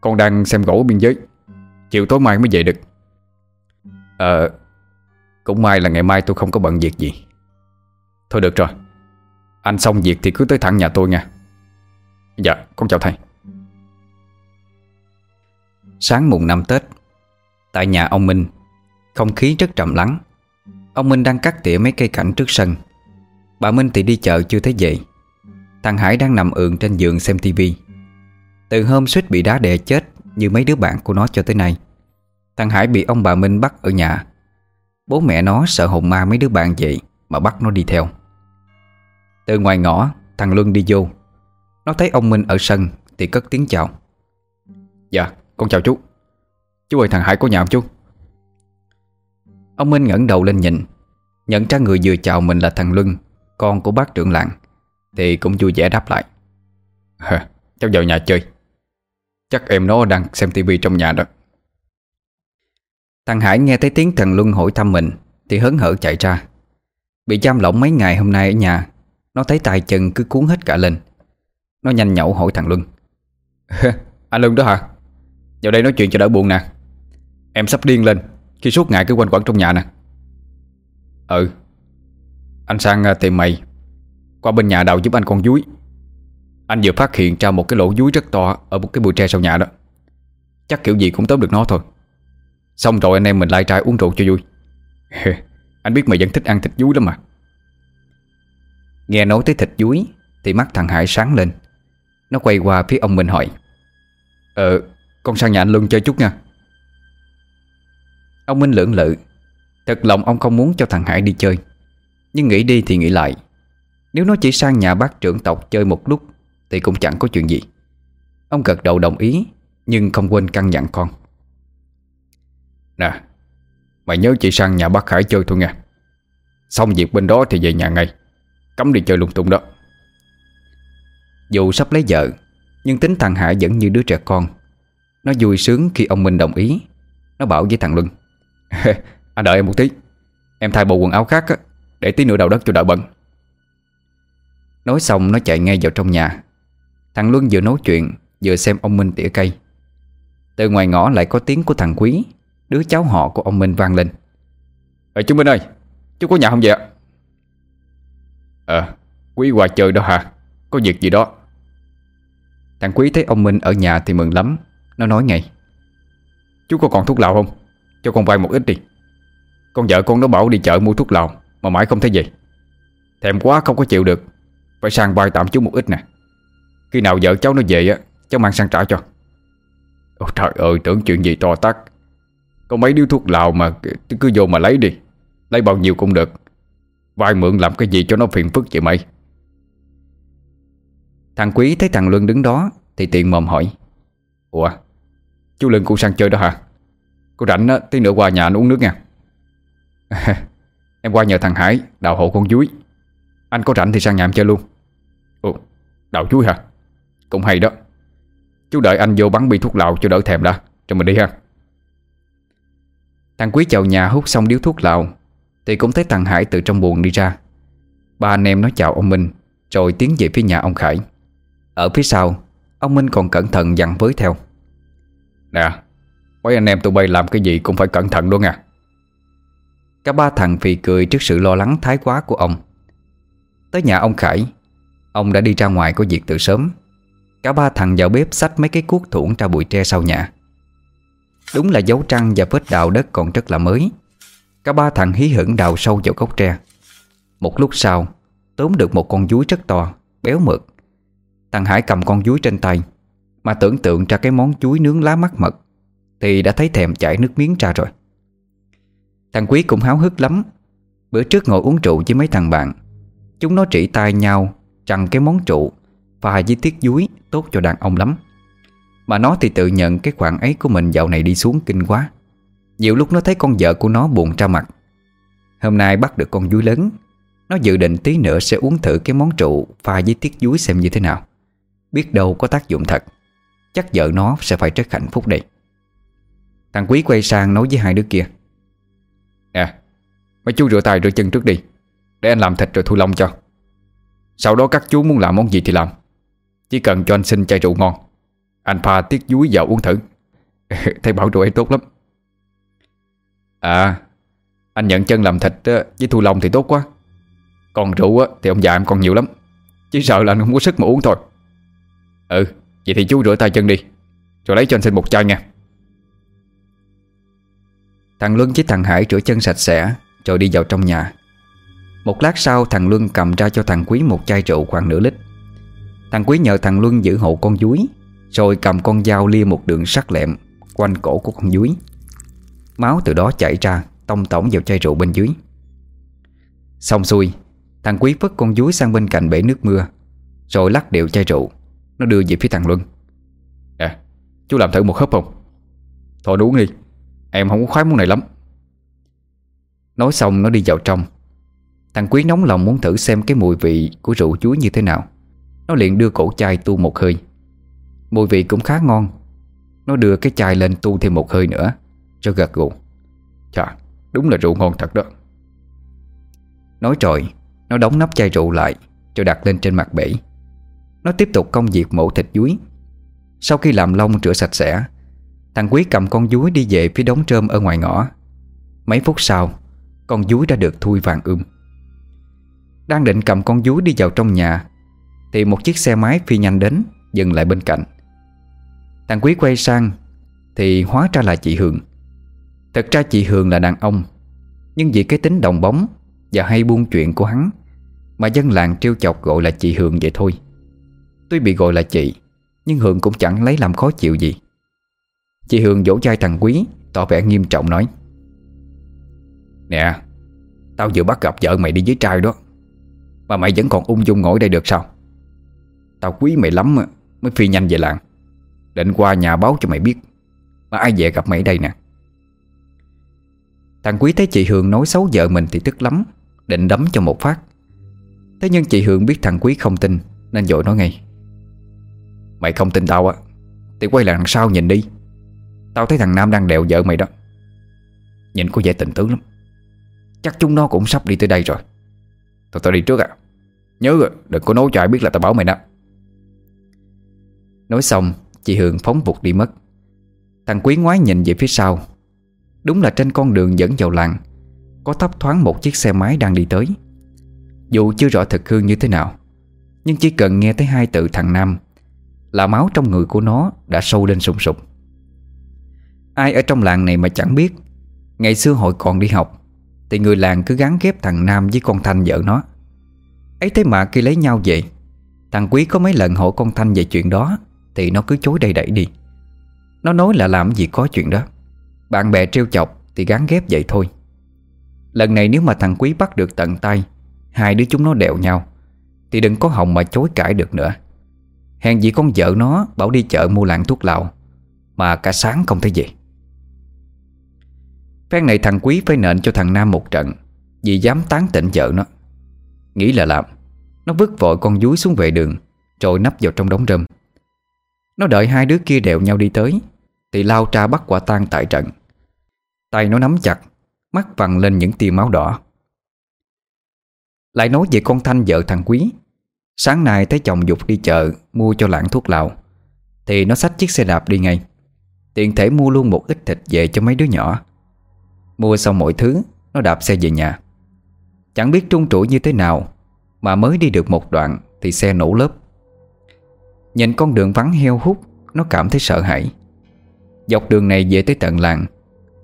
Con đang xem gỗ biên giới. Chiều tối mai mới về được. Ờ cũng may là ngày mai tôi không có bận việc gì. Thôi được rồi. Anh xong việc thì cứ tới thẳng nhà tôi nha. Dạ con chào thầy. Sáng mùng năm Tết, Tại nhà ông Minh, Không khí rất trầm lắng. Ông Minh đang cắt tỉa mấy cây cảnh trước sân. Bà Minh thì đi chợ chưa thấy về Thằng Hải đang nằm ườn trên giường xem tivi Từ hôm suýt bị đá đè chết Như mấy đứa bạn của nó cho tới nay. Thằng Hải bị ông bà Minh bắt ở nhà. Bố mẹ nó sợ hồn ma mấy đứa bạn vậy Mà bắt nó đi theo. Từ ngoài ngõ Thằng Luân đi vô. Nó thấy ông Minh ở sân Thì cất tiếng chào. Dạ con chào chú. Chú ơi thằng Hải có nhà không chú? Ông Minh ngẩng đầu lên nhìn. Nhận ra người vừa chào mình là thằng Luân Con của bác trưởng làng Thì cũng vui vẻ đáp lại. Hả, Cháu vào nhà chơi. Chắc em nó đang xem tivi trong nhà đó. Thằng Hải nghe thấy tiếng thằng Luân hỏi thăm mình Thì hớn hở chạy ra. Bị giam lỏng mấy ngày hôm nay ở nhà Nó thấy tay chân cứ cuốn hết cả lên. Nó nhanh nhậu hỏi thằng Luân. Anh Luân đó hả? Vào đây nói chuyện cho đỡ buồn nè. Em sắp điên lên Khi suốt ngày cứ quanh quẩn trong nhà nè. Ừ. Anh sang à, tìm mày. Qua bên nhà đào giúp anh con dúi. Anh vừa phát hiện ra một cái lỗ dúi rất to Ở một cái bụi tre sau nhà đó. Chắc kiểu gì cũng tóm được nó thôi Xong rồi anh em mình lai trai uống rượu cho vui. Anh biết mày vẫn thích ăn thịt dúi lắm mà. Nghe nói tới thịt dúi Thì mắt thằng Hải sáng lên. Nó quay qua phía ông Minh hỏi Ờ Con sang nhà anh Luân chơi chút nha. Ông Minh lưỡng lự, Thật lòng ông không muốn cho thằng Hải đi chơi. Nhưng nghĩ đi thì nghĩ lại, Nếu nó chỉ sang nhà bác trưởng tộc chơi một lúc Thì cũng chẳng có chuyện gì. Ông gật đầu đồng ý, Nhưng không quên căn dặn con. Nè Mày nhớ chị sang nhà bác Khải chơi thôi nha Xong việc bên đó thì về nhà ngay. Cấm đi chơi lung tung đó. Dù sắp lấy vợ Nhưng tính thằng Hải vẫn như đứa trẻ con. Nó vui sướng khi ông Minh đồng ý. Nó bảo với thằng Luân Anh đợi em một tí. Em thay bộ quần áo khác á, Để tí nữa đầu đất cho đỡ bận. Nói xong nó chạy ngay vào trong nhà. Thằng Luân vừa nói chuyện Vừa xem ông Minh tỉa cây. Từ ngoài ngõ lại có tiếng của thằng Quý. Đứa cháu họ của ông Minh vang lên. Ờ chú Minh ơi, Chú có nhà không vậy ạ? Ờ Quý qua chơi đó hả? Có việc gì đó? Thằng Quý thấy ông Minh ở nhà thì mừng lắm, Nó nói ngay. Chú có còn thuốc lào không? Cho con vay một ít đi. Con vợ con nó bảo đi chợ mua thuốc lào, Mà mãi không thấy gì Thèm quá không có chịu được, Phải sang vay tạm chú một ít nè. Khi nào vợ cháu nó về á, Cháu mang sang trả cho. Ôi trời ơi, tưởng chuyện gì to tát. Có mấy điếu thuốc lào mà cứ vô mà lấy đi. Lấy bao nhiêu cũng được. Vai mượn làm cái gì cho nó phiền phức vậy mày? Thằng Quý thấy thằng Luân đứng đó Thì tiện mồm hỏi. Ủa Chú Luân cũng sang chơi đó hả? Cô rảnh á, tí nữa qua nhà anh uống nước nha. Em qua nhờ thằng Hải Đào hộ con chuối Anh có rảnh thì sang nhà em chơi luôn. Ồ, đào chuối hả? Cũng hay đó. Chú đợi anh vô bắn bi thuốc lào cho đỡ thèm đã. Cho mình đi ha. Thằng Quý chào nhà hút xong điếu thuốc lào, Thì cũng thấy thằng Hải từ trong buồng đi ra. Ba anh em nói chào ông Minh, Rồi tiến về phía nhà ông Khải. Ở phía sau, Ông Minh còn cẩn thận dặn với theo. Nè, Mấy anh em tụi bay làm cái gì cũng phải cẩn thận đó nha à. Cả ba thằng phì cười trước sự lo lắng thái quá của ông. Tới nhà ông Khải, Ông đã đi ra ngoài có việc từ sớm. Cả ba thằng vào bếp xách mấy cái cuốc thủng ra bụi tre sau nhà. Đúng là dấu trăng và vết đào đất còn rất là mới. Cả ba thằng hí hửng đào sâu vào gốc tre. Một lúc sau, Tóm được một con dúi rất to, Béo mượt. Thằng Hải cầm con dúi trên tay, Mà tưởng tượng ra cái món chuối nướng lá mắt mật, Thì đã thấy thèm chảy nước miếng ra rồi. Thằng Quý cũng háo hức lắm. Bữa trước ngồi uống rượu với mấy thằng bạn, Chúng nó chỉ tay nhau Rằng cái món trụ Pha với tiết dúi tốt cho đàn ông lắm. Mà nó thì tự nhận cái khoản ấy của mình dạo này đi xuống kinh quá. Nhiều lúc nó thấy con vợ của nó buồn ra mặt. Hôm nay bắt được con dúi lớn, Nó dự định tí nữa sẽ uống thử cái món trụ Pha với tiết dúi xem như thế nào. Biết đâu có tác dụng thật, Chắc vợ nó sẽ phải rất hạnh phúc đây. Thằng Quý quay sang nói với hai đứa kia. Nè, Mấy chú rửa tay rửa chân trước đi, Để anh làm thịt rồi thu lông cho. Sau đó các chú muốn làm món gì thì làm. Chỉ cần cho anh xin chai rượu ngon. Anh pha tiết dúi vào uống thử. Thầy bảo rượu ấy tốt lắm. À Anh nhận chân làm thịt ờ, với thu lông thì tốt quá. Còn rượu ờ, thì ông già em còn nhiều lắm. Chỉ sợ là anh không có sức mà uống thôi. Ừ Vậy thì chú rửa tay chân đi. Rồi lấy cho anh xin một chai nha. Thằng Luân với thằng Hải rửa chân sạch sẽ, Rồi đi vào trong nhà. Một lát sau, thằng Luân cầm ra cho thằng Quý một chai rượu khoảng nửa lít. Thằng Quý nhờ thằng Luân giữ hộ con dúi. Rồi cầm con dao lia một đường sắc lẹm Quanh cổ của con dúi. Máu từ đó chảy ra Tông tổng vào chai rượu bên dưới. Xong xuôi Thằng Quý vứt con dúi sang bên cạnh bể nước mưa Rồi lắc điệu chai rượu. Nó đưa về phía thằng Luân. Nè chú làm thử một hớp không? Thôi uống đi Em không có khoái món này lắm. Nói xong nó đi vào trong. Thằng Quý nóng lòng muốn thử xem cái mùi vị của rượu chuối như thế nào. Nó liền đưa cổ chai tu một hơi Mùi vị cũng khá ngon. Nó đưa cái chai lên tu thêm một hơi nữa Cho gật gù. Chà, đúng là rượu ngon thật đó. Nói rồi Nó đóng nắp chai rượu lại Rồi đặt lên trên mặt bể. Nó tiếp tục công việc mổ thịt dúi. Sau khi làm lông rửa sạch sẽ Thằng Quý cầm con dúi đi về phía đống trơm ở ngoài ngõ. Mấy phút sau Con dúi đã được thui vàng ươm Đang định cầm con dúi đi vào trong nhà Thì một chiếc xe máy phi nhanh đến Dừng lại bên cạnh. Thằng Quý quay sang Thì hóa ra là chị Hường. Thật ra chị Hường là đàn ông, Nhưng vì cái tính đồng bóng Và hay buôn chuyện của hắn Mà dân làng trêu chọc gọi là chị Hường vậy thôi. Tuy bị gọi là chị, Nhưng Hường cũng chẳng lấy làm khó chịu gì. Chị Hường vỗ chai thằng Quý, Tỏ vẻ nghiêm trọng nói, Nè, Tao vừa bắt gặp vợ mày đi với trai đó, Mà mày vẫn còn ung dung ngồi đây được sao? Tao quý mày lắm Mới phi nhanh về làng. Định qua nhà báo cho mày biết. Mà ai về gặp mày đây nè. Thằng Quý thấy chị Hường nói xấu vợ mình thì tức lắm, Định đấm cho một phát. Thế nhưng chị Hường biết thằng Quý không tin, Nên dội nói ngay. Mày không tin tao á, Thì quay lại đằng sau nhìn đi. Tao thấy thằng Nam đang đèo vợ mày đó. Nhìn có vẻ tình tứ lắm. Chắc chúng nó cũng sắp đi tới đây rồi. Thôi tao đi trước à Nhớ đừng có nói cho ai biết là tao bảo mày đó. Nói xong Chị Hường phóng vụt đi mất. Thằng Quý ngoái nhìn về phía sau. Đúng là trên con đường dẫn vào làng, Có thấp thoáng một chiếc xe máy đang đi tới. Dù chưa rõ thực hư như thế nào, Nhưng chỉ cần nghe tới hai từ thằng Nam, Là máu trong người của nó đã sâu lên sùng sục. Ai ở trong làng này mà chẳng biết, Ngày xưa hồi còn đi học, Thì người làng cứ gắn ghép thằng Nam với con Thanh vợ nó. Ấy thế mà khi lấy nhau vậy Thằng Quý có mấy lần hỏi con Thanh về chuyện đó. Thì nó cứ chối đầy đẩy đi. Nó nói là làm gì có chuyện đó. Bạn bè trêu chọc Thì gắn ghép vậy thôi. Lần này nếu mà thằng Quý bắt được tận tay, Hai đứa chúng nó đèo nhau, Thì đừng có hồng mà chối cãi được nữa. Hèn gì con vợ nó bảo đi chợ mua lạng thuốc lào, Mà cả sáng không thấy gì Phen này thằng Quý phải nện cho thằng Nam một trận, Vì dám tán tỉnh vợ nó. Nghĩ là làm, Nó vứt vội con dúi xuống vệ đường, Rồi nắp vào trong đống rơm. Nó đợi hai đứa kia đèo nhau đi tới, Thì lao tra bắt quả tang tại trận. Tay nó nắm chặt, Mắt vằn lên những tia máu đỏ. Lại nói về con Thanh vợ thằng Quý. Sáng nay thấy chồng dục đi chợ Mua cho lãng thuốc lào, Thì nó xách chiếc xe đạp đi ngay. Tiện thể mua luôn một ít thịt về cho mấy đứa nhỏ. Mua xong mọi thứ, Nó đạp xe về nhà. Chẳng biết trung trụ như thế nào, Mà mới đi được một đoạn Thì xe nổ lớp. Nhìn con đường vắng heo hút, Nó cảm thấy sợ hãi. Dọc đường này về tới tận làng,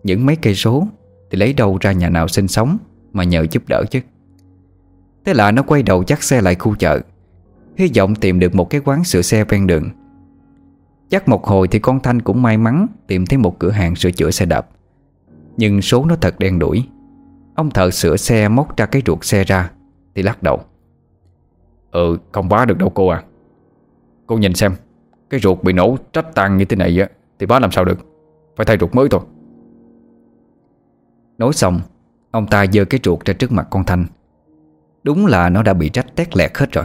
Những mấy cây số Thì lấy đâu ra nhà nào sinh sống Mà nhờ giúp đỡ chứ. Thế là nó quay đầu chắc xe lại khu chợ, Hy vọng tìm được một cái quán sửa xe ven đường. Chắc một hồi thì con Thanh cũng may mắn Tìm thấy một cửa hàng sửa chữa xe đạp. Nhưng số nó thật đen đuổi Ông thợ sửa xe móc ra cái ruột xe ra, Thì lắc đầu. Ừ không vá được đâu cô à. Cô nhìn xem, Cái ruột bị nổ trách tan như thế này á, Thì bá làm sao được? Phải thay ruột mới thôi. Nói xong, Ông ta giơ cái ruột ra trước mặt con Thanh. Đúng là nó đã bị trách tét lẹt hết rồi.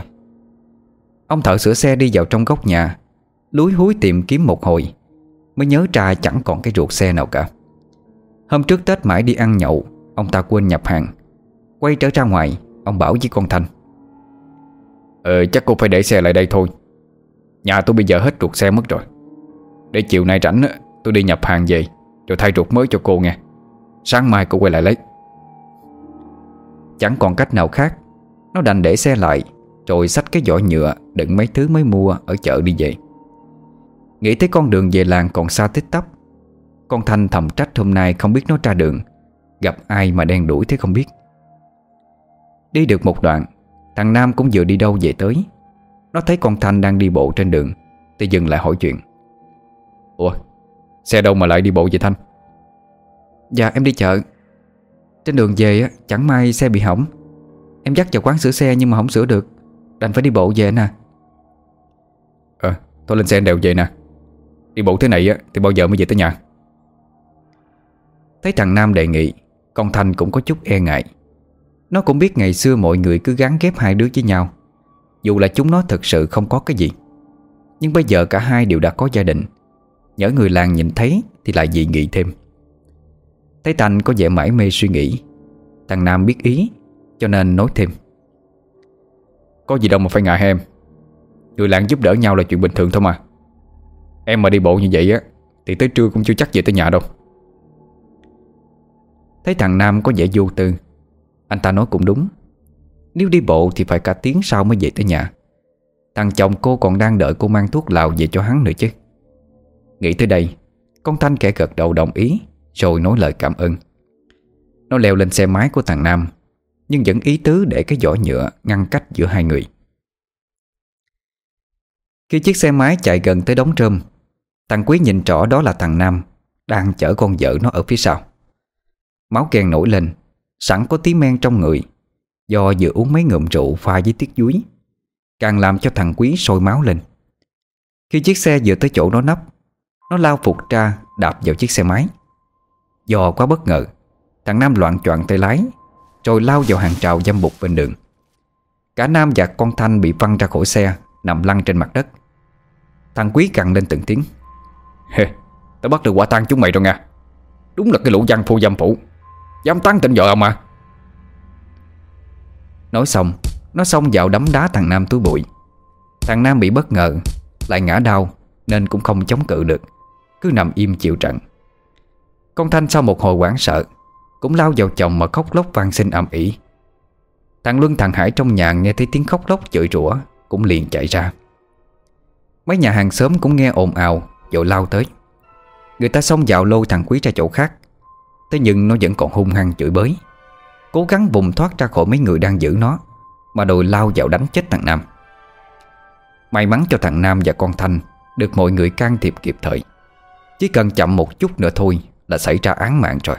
Ông thợ sửa xe đi vào trong góc nhà, Lúi húi tìm kiếm một hồi, Mới nhớ ra chẳng còn cái ruột xe nào cả. Hôm trước Tết mãi đi ăn nhậu, Ông ta quên nhập hàng. Quay trở ra ngoài, Ông bảo với con Thanh. Ờ chắc cô phải để xe lại đây thôi. Nhà tôi bây giờ hết ruột xe mất rồi. Để chiều nay rảnh Tôi đi nhập hàng về, Rồi thay ruột mới cho cô nghe. Sáng mai cô quay lại lấy. Chẳng còn cách nào khác, Nó đành để xe lại, Rồi xách cái vỏ nhựa, Đựng mấy thứ mới mua ở chợ đi về. Nghĩ tới con đường về làng còn xa tích tắp Con Thanh thầm trách hôm nay không biết nó ra đường, Gặp ai mà đen đuổi thế không biết. Đi được một đoạn, Thằng Nam cũng vừa đi đâu về tới. Nó thấy con Thanh đang đi bộ trên đường Thì dừng lại hỏi chuyện. Ủa Xe đâu mà lại đi bộ vậy Thanh? Dạ em đi chợ. Trên đường về á chẳng may xe bị hỏng. Em dắt vào quán sửa xe nhưng mà không sửa được. Đành phải đi bộ về nè. Ờ thôi lên xe đèo về nè. Đi bộ thế này á thì bao giờ mới về tới nhà? Thấy thằng Nam đề nghị Con Thanh cũng có chút e ngại. Nó cũng biết ngày xưa mọi người cứ gắn ghép hai đứa với nhau dù là chúng nó thực sự không có cái gì. Nhưng bây giờ cả hai đều đã có gia đình. Nhớ người làng nhìn thấy Thì lại dị nghị thêm. Thấy Thành có vẻ mãi mê suy nghĩ. Thằng Nam biết ý, Cho nên nói thêm. Có gì đâu mà phải ngại em? Người làng giúp đỡ nhau là chuyện bình thường thôi mà. Em mà đi bộ như vậy á, Thì tới trưa cũng chưa chắc về tới nhà đâu. Thấy thằng Nam có vẻ vô tư, Anh ta nói cũng đúng. Nếu đi bộ thì phải cả tiếng sau mới về tới nhà. Thằng chồng cô còn đang đợi cô mang thuốc lào về cho hắn nữa chứ. Nghĩ tới đây, Con Thanh kẻ gật đầu đồng ý, Rồi nói lời cảm ơn. Nó leo lên xe máy của thằng Nam, Nhưng vẫn ý tứ để cái vỏ nhựa Ngăn cách giữa hai người. Khi chiếc xe máy chạy gần tới đống trơm, Thằng Quý nhìn rõ đó là thằng Nam Đang chở con vợ nó ở phía sau. Máu kèn nổi lên, Sẵn có tí men trong người Do vừa uống mấy ngụm rượu pha với tiết dúi Càng làm cho thằng Quý sôi máu lên. Khi chiếc xe vừa tới chỗ nó nấp Nó lao phục ra đạp vào chiếc xe máy. Do quá bất ngờ Thằng Nam loạn choạng tay lái Rồi lao vào hàng trào dâm bục bên đường. Cả Nam và con Thanh bị văng ra khỏi xe Nằm lăn trên mặt đất. Thằng Quý cằn lên từng tiếng. Hê, tao bắt được quả tang chúng mày rồi nha Đúng là cái lũ văn phu dâm phụ. Dám tán tỉnh vợ ông à? Nói xong, Nó xông vào đấm đá thằng Nam túi bụi. Thằng Nam bị bất ngờ, Lại ngã đau, Nên cũng không chống cự được. Cứ nằm im chịu trận. Con Thanh sau một hồi quảng sợ, Cũng lao vào chồng mà khóc lóc van xin ầm ĩ. Thằng Luân thằng Hải trong nhà nghe thấy tiếng khóc lóc chửi rủa, Cũng liền chạy ra. Mấy nhà hàng xóm cũng nghe ồn ào, Vội lao tới. Người ta xông vào lôi thằng Quý ra chỗ khác, Thế nhưng nó vẫn còn hung hăng chửi bới. Cố gắng vùng thoát ra khỏi mấy người đang giữ nó, Mà đồi lao vào đánh chết thằng Nam. May mắn cho thằng Nam và con Thanh Được mọi người can thiệp kịp thời. Chỉ cần chậm một chút nữa thôi Là xảy ra án mạng rồi.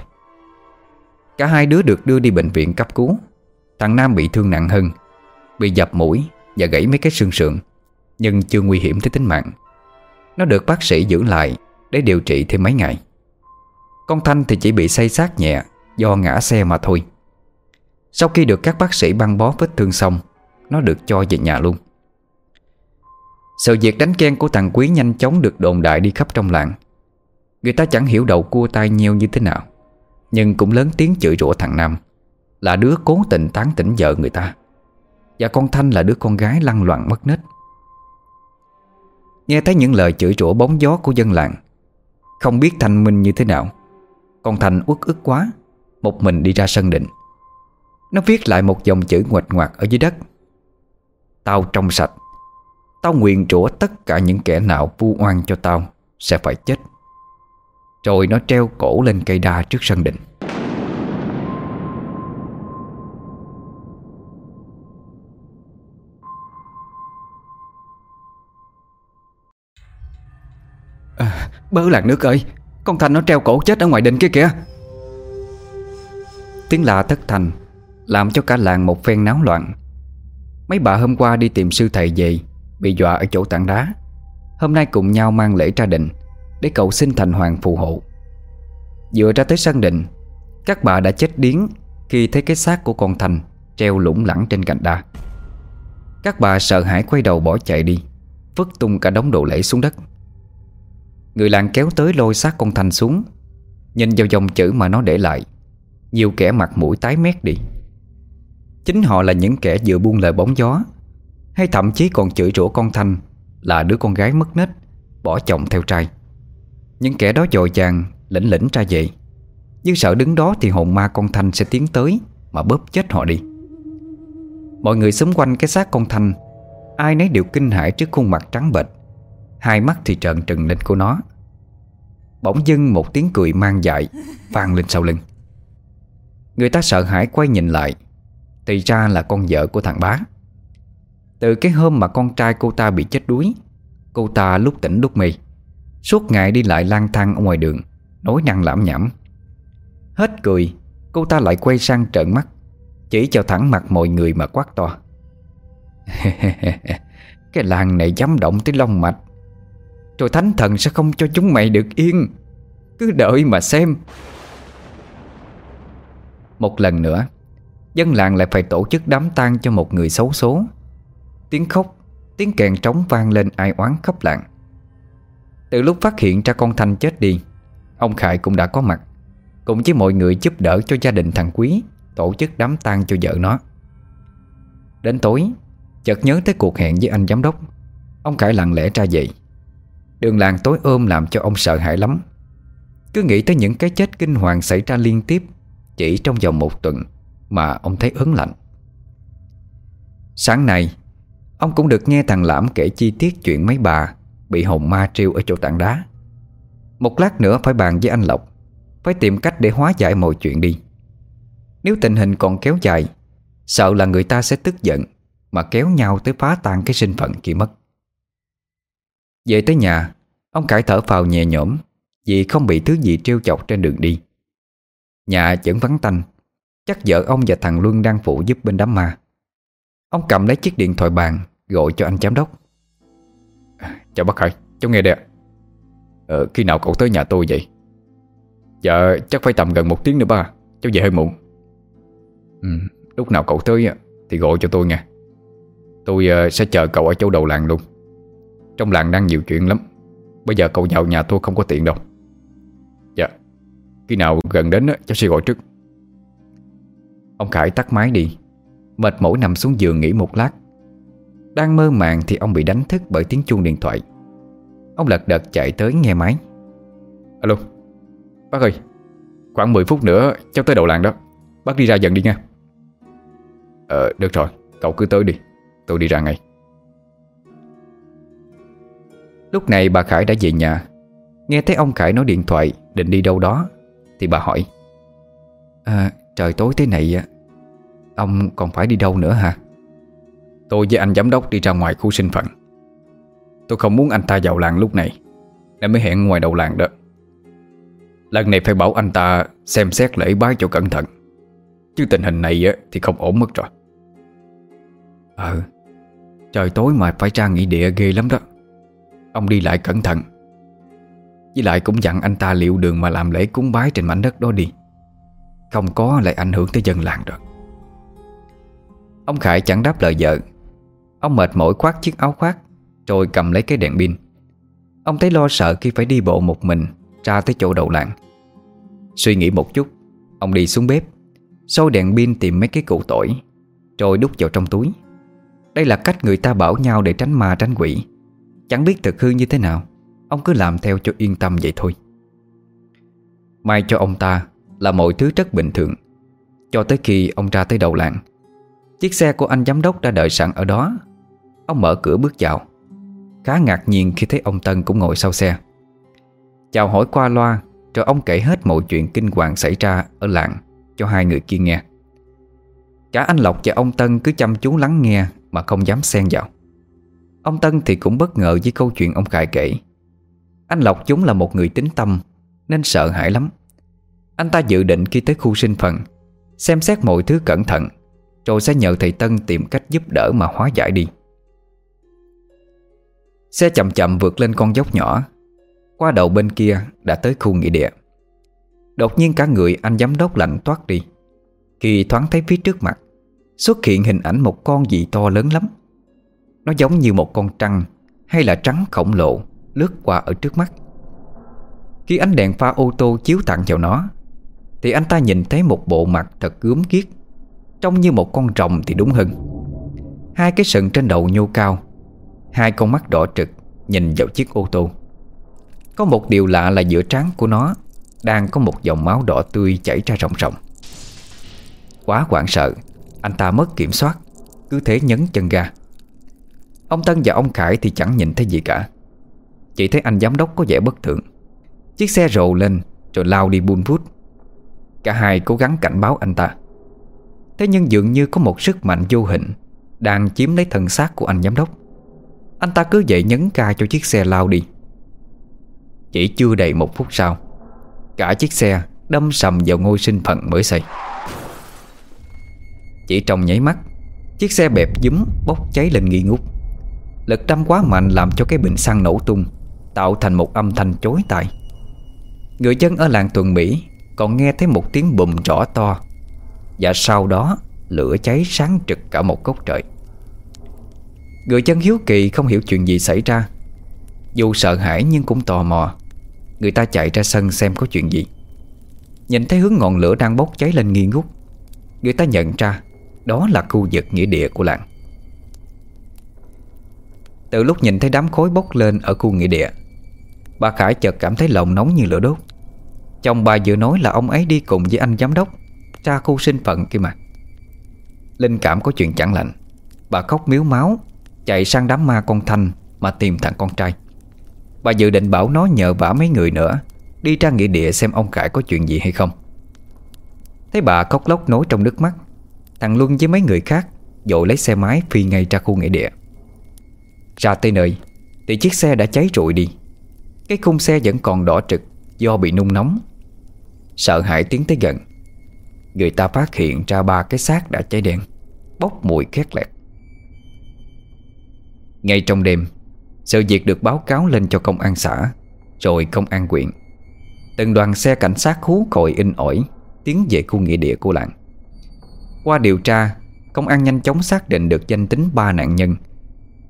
Cả hai đứa được đưa đi bệnh viện cấp cứu. Thằng Nam bị thương nặng hơn, Bị dập mũi và gãy mấy cái xương sườn, Nhưng chưa nguy hiểm tới tính mạng. Nó được bác sĩ giữ lại Để điều trị thêm mấy ngày. Con Thanh thì chỉ bị say sát nhẹ Do ngã xe mà thôi. Sau khi được các bác sĩ băng bó vết thương xong, Nó được cho về nhà luôn. Sự việc đánh ghen của thằng Quý nhanh chóng được đồn đại đi khắp trong làng. Người ta chẳng hiểu đầu cua tay nheo như thế nào, Nhưng cũng lớn tiếng chửi rủa thằng Nam, Là đứa cố tình tán tỉnh vợ người ta. Và con Thanh là đứa con gái lăng loạn mất nết. Nghe thấy những lời chửi rủa bóng gió của dân làng, Không biết Thanh Minh như thế nào. Con Thanh uất ức quá, Một mình đi ra sân định. Nó viết lại một dòng chữ ngoạch ngoạc ở dưới đất. Tao trong sạch. Tao nguyện rủa tất cả những kẻ nào vu oan cho tao Sẽ phải chết. Rồi nó treo cổ lên cây đa trước sân đình. à, Bớ làng nước ơi Con Thành nó treo cổ chết ở ngoài đình kia kìa. Tiếng lạ thất thành làm cho cả làng một phen náo loạn. Mấy bà hôm qua đi tìm sư thầy về Bị dọa ở chỗ tảng đá. Hôm nay cùng nhau mang lễ ra định Để cầu xin thành hoàng phù hộ. Vừa ra tới sân định, Các bà đã chết điếng Khi thấy cái xác của con Thành Treo lủng lẳng trên cành đa Các bà sợ hãi quay đầu bỏ chạy đi Vứt tung cả đống đồ lễ xuống đất. Người làng kéo tới lôi xác con Thành xuống Nhìn vào dòng chữ mà nó để lại Nhiều kẻ mặt mũi tái mét đi. Chính họ là những kẻ vừa buông lời bóng gió. Hay thậm chí còn chửi rủa con Thanh Là đứa con gái mất nết, Bỏ chồng theo trai. Những kẻ đó dội dàng lĩnh lĩnh ra vậy Nhưng sợ đứng đó thì hồn ma con Thanh sẽ tiến tới Mà bóp chết họ đi. Mọi người xung quanh cái xác con Thanh, Ai nấy đều kinh hãi trước khuôn mặt trắng bệch. Hai mắt thì trợn trừng lên của nó. Bỗng dưng một tiếng cười mang dại vang lên sau lưng. Người ta sợ hãi quay nhìn lại thì ra là con vợ của thằng bá. Từ cái hôm mà con trai cô ta bị chết đuối, Cô ta lúc tỉnh lúc mì, Suốt ngày đi lại lang thang ở ngoài đường, Nói năng lãm nhảm. Hết cười, Cô ta lại quay sang trợn mắt, Chỉ cho thẳng mặt mọi người mà quát to. Cái làng này dám động tới lông mạch, Rồi thánh thần sẽ không cho chúng mày được yên, Cứ đợi mà xem. Một lần nữa Dân làng lại phải tổ chức đám tang cho một người xấu số. Tiếng khóc, Tiếng kèn trống vang lên ai oán khắp làng. Từ lúc phát hiện ra con Thanh chết đi, Ông Khải cũng đã có mặt, Cùng với mọi người giúp đỡ cho gia đình thằng Quý Tổ chức đám tang cho vợ nó. Đến tối, Chợt nhớ tới cuộc hẹn với anh giám đốc, Ông Khải lặng lẽ ra dậy Đường làng tối ôm làm cho ông sợ hãi lắm. Cứ nghĩ tới những cái chết kinh hoàng xảy ra liên tiếp, Chỉ trong vòng một tuần mà ông thấy ớn lạnh. Sáng nay, Ông cũng được nghe thằng Lãm kể chi tiết chuyện mấy bà Bị hồn ma trêu ở chỗ tảng đá. Một lát nữa phải bàn với anh Lộc, Phải tìm cách để hóa giải mọi chuyện đi. Nếu tình hình còn kéo dài, Sợ là người ta sẽ tức giận Mà kéo nhau tới phá tan cái sinh phận kia mất. Về tới nhà, Ông cải thở phào nhẹ nhõm Vì không bị thứ gì trêu chọc trên đường đi. Nhà vẫn vắng tanh Chắc vợ ông và thằng Luân đang phụ giúp bên đám ma. Ông cầm lấy chiếc điện thoại bàn Gọi cho anh giám đốc. Chào bác Khải, cháu nghe đây ạ. Ờ, Khi nào cậu tới nhà tôi vậy? Dạ chắc phải tầm gần một tiếng nữa ba Cháu về hơi muộn. Ừ, Lúc nào cậu tới thì gọi cho tôi nha Tôi ờ, sẽ chờ cậu ở chỗ đầu làng luôn. Trong làng đang nhiều chuyện lắm. Bây giờ cậu vào nhà tôi không có tiện đâu. Dạ Khi nào gần đến cháu sẽ gọi trước. Ông Khải tắt máy đi. Mệt mỏi nằm xuống giường nghỉ một lát. Đang mơ màng thì ông bị đánh thức bởi tiếng chuông điện thoại. Ông lật đật chạy tới nghe máy. Alo Bác ơi Khoảng 10 phút nữa cháu tới đầu làng đó. Bác đi ra dần đi nha. Ờ được rồi Cậu cứ tới đi. Tôi đi ra ngay. Lúc này bà Khải đã về nhà. Nghe thấy ông Khải nói điện thoại Định đi đâu đó Thì bà hỏi. À, Trời tối thế này Ông còn phải đi đâu nữa hả? Tôi với anh giám đốc đi ra ngoài khu sinh phận. Tôi không muốn anh ta vào làng lúc này, Nên mới hẹn ngoài đầu làng đó. Lần này phải bảo anh ta xem xét lễ bái cho cẩn thận, Chứ tình hình này thì không ổn mất rồi. Ờ Trời tối mà phải ra nghỉ địa ghê lắm đó. Ông đi lại cẩn thận, Với lại cũng dặn anh ta liệu đường mà làm lễ cúng bái trên mảnh đất đó đi. Không có lại ảnh hưởng tới dân làng rồi Ông Khải chẳng đáp lời vợ. Ông mệt mỏi khoác chiếc áo khoác, Rồi cầm lấy cái đèn pin. Ông thấy lo sợ khi phải đi bộ một mình, Ra tới chỗ đầu làng. Suy nghĩ một chút, Ông đi xuống bếp Sôi đèn pin tìm mấy cái cụ tỏi, Rồi đút vào trong túi. Đây là cách người ta bảo nhau để tránh ma, tránh quỷ. Chẳng biết thực hư như thế nào, Ông cứ làm theo cho yên tâm vậy thôi. May cho ông ta là mọi thứ rất bình thường. Cho tới khi ông ra tới đầu làng, Chiếc xe của anh giám đốc đã đợi sẵn ở đó. Ông mở cửa bước vào, Khá ngạc nhiên khi thấy ông Tân cũng ngồi sau xe. Chào hỏi qua loa, Rồi ông kể hết mọi chuyện kinh hoàng xảy ra Ở làng cho hai người kia nghe. Cả anh Lộc và ông Tân cứ chăm chú lắng nghe Mà không dám xen vào. Ông Tân thì cũng bất ngờ với câu chuyện ông Khải kể. Anh Lộc chúng là một người tính tâm, Nên sợ hãi lắm. Anh ta dự định khi tới khu sinh phần, Xem xét mọi thứ cẩn thận, Rồi sẽ nhờ thầy Tân tìm cách giúp đỡ mà hóa giải đi. Xe chậm chậm vượt lên con dốc nhỏ, Qua đầu bên kia đã tới khu nghỉ địa. Đột nhiên cả người anh giám đốc lạnh toát đi. Khi thoáng thấy phía trước mặt, Xuất hiện hình ảnh một con gì to lớn lắm. Nó giống như một con trăng Hay là trắng khổng lồ Lướt qua ở trước mắt. Khi ánh đèn pha ô tô chiếu tặng vào nó thì anh ta nhìn thấy một bộ mặt thật gớm ghiếc, Trông như một con rồng thì đúng hơn. Hai cái sừng trên đầu nhô cao, Hai con mắt đỏ trực Nhìn vào chiếc ô tô. Có một điều lạ là giữa trán của nó Đang có một dòng máu đỏ tươi chảy ra ròng ròng. Quá hoảng sợ, Anh ta mất kiểm soát, Cứ thế nhấn chân ga. Ông Tân và ông Khải thì chẳng nhìn thấy gì cả. Chỉ thấy anh giám đốc có vẻ bất thường. Chiếc xe rồ lên Rồi lao đi buôn vút Cả hai cố gắng cảnh báo anh ta. Thế nhưng dường như có một sức mạnh vô hình Đang chiếm lấy thân xác của anh giám đốc. Anh ta cứ vậy nhấn ca cho chiếc xe lao đi. Chỉ chưa đầy một phút sau, Cả chiếc xe đâm sầm vào ngôi sinh phận mới xây. Chỉ trong nháy mắt, Chiếc xe bẹp dúm bốc cháy lên nghi ngút. Lực đâm quá mạnh làm cho cái bình xăng nổ tung, Tạo thành một âm thanh chối tai. Người dân ở làng Tuần Mỹ còn nghe thấy một tiếng bùm rõ to. Và sau đó, Lửa cháy sáng trực cả một góc trời. Người dân hiếu kỳ không hiểu chuyện gì xảy ra. Dù sợ hãi nhưng cũng tò mò. Người ta chạy ra sân xem có chuyện gì. Nhìn thấy hướng ngọn lửa đang bốc cháy lên nghi ngút, Người ta nhận ra Đó là khu vực nghĩa địa của làng. Từ lúc nhìn thấy đám khối bốc lên Ở khu nghĩa địa, Bà Khải chợt cảm thấy lòng nóng như lửa đốt. Chồng bà vừa nói là ông ấy đi cùng với anh giám đốc Ra khu sinh phận kia mà. Linh cảm có chuyện chẳng lành. Bà khóc miếu máu, Chạy sang đám ma con Thanh Mà tìm thằng con trai. Bà dự định bảo nó nhờ vả mấy người nữa, Đi ra nghĩa địa xem ông Khải có chuyện gì hay không. Thấy bà khóc lóc nối trong nước mắt, Thằng Luân với mấy người khác Dội lấy xe máy phi ngay ra khu nghĩa địa. Ra tới nơi, Thì chiếc xe đã cháy rụi đi. Cái khung xe vẫn còn đỏ trực Do bị nung nóng. Sợ hãi tiến tới gần. Người ta phát hiện ra ba cái xác đã cháy đen, Bốc mùi khét lẹt. Ngay trong đêm, Sự việc được báo cáo lên cho công an xã, Rồi công an quyện Từng đoàn xe cảnh sát hú còi in ỏi, Tiến về khu nghĩa địa của làng. Qua điều tra, Công an nhanh chóng xác định được danh tính ba nạn nhân.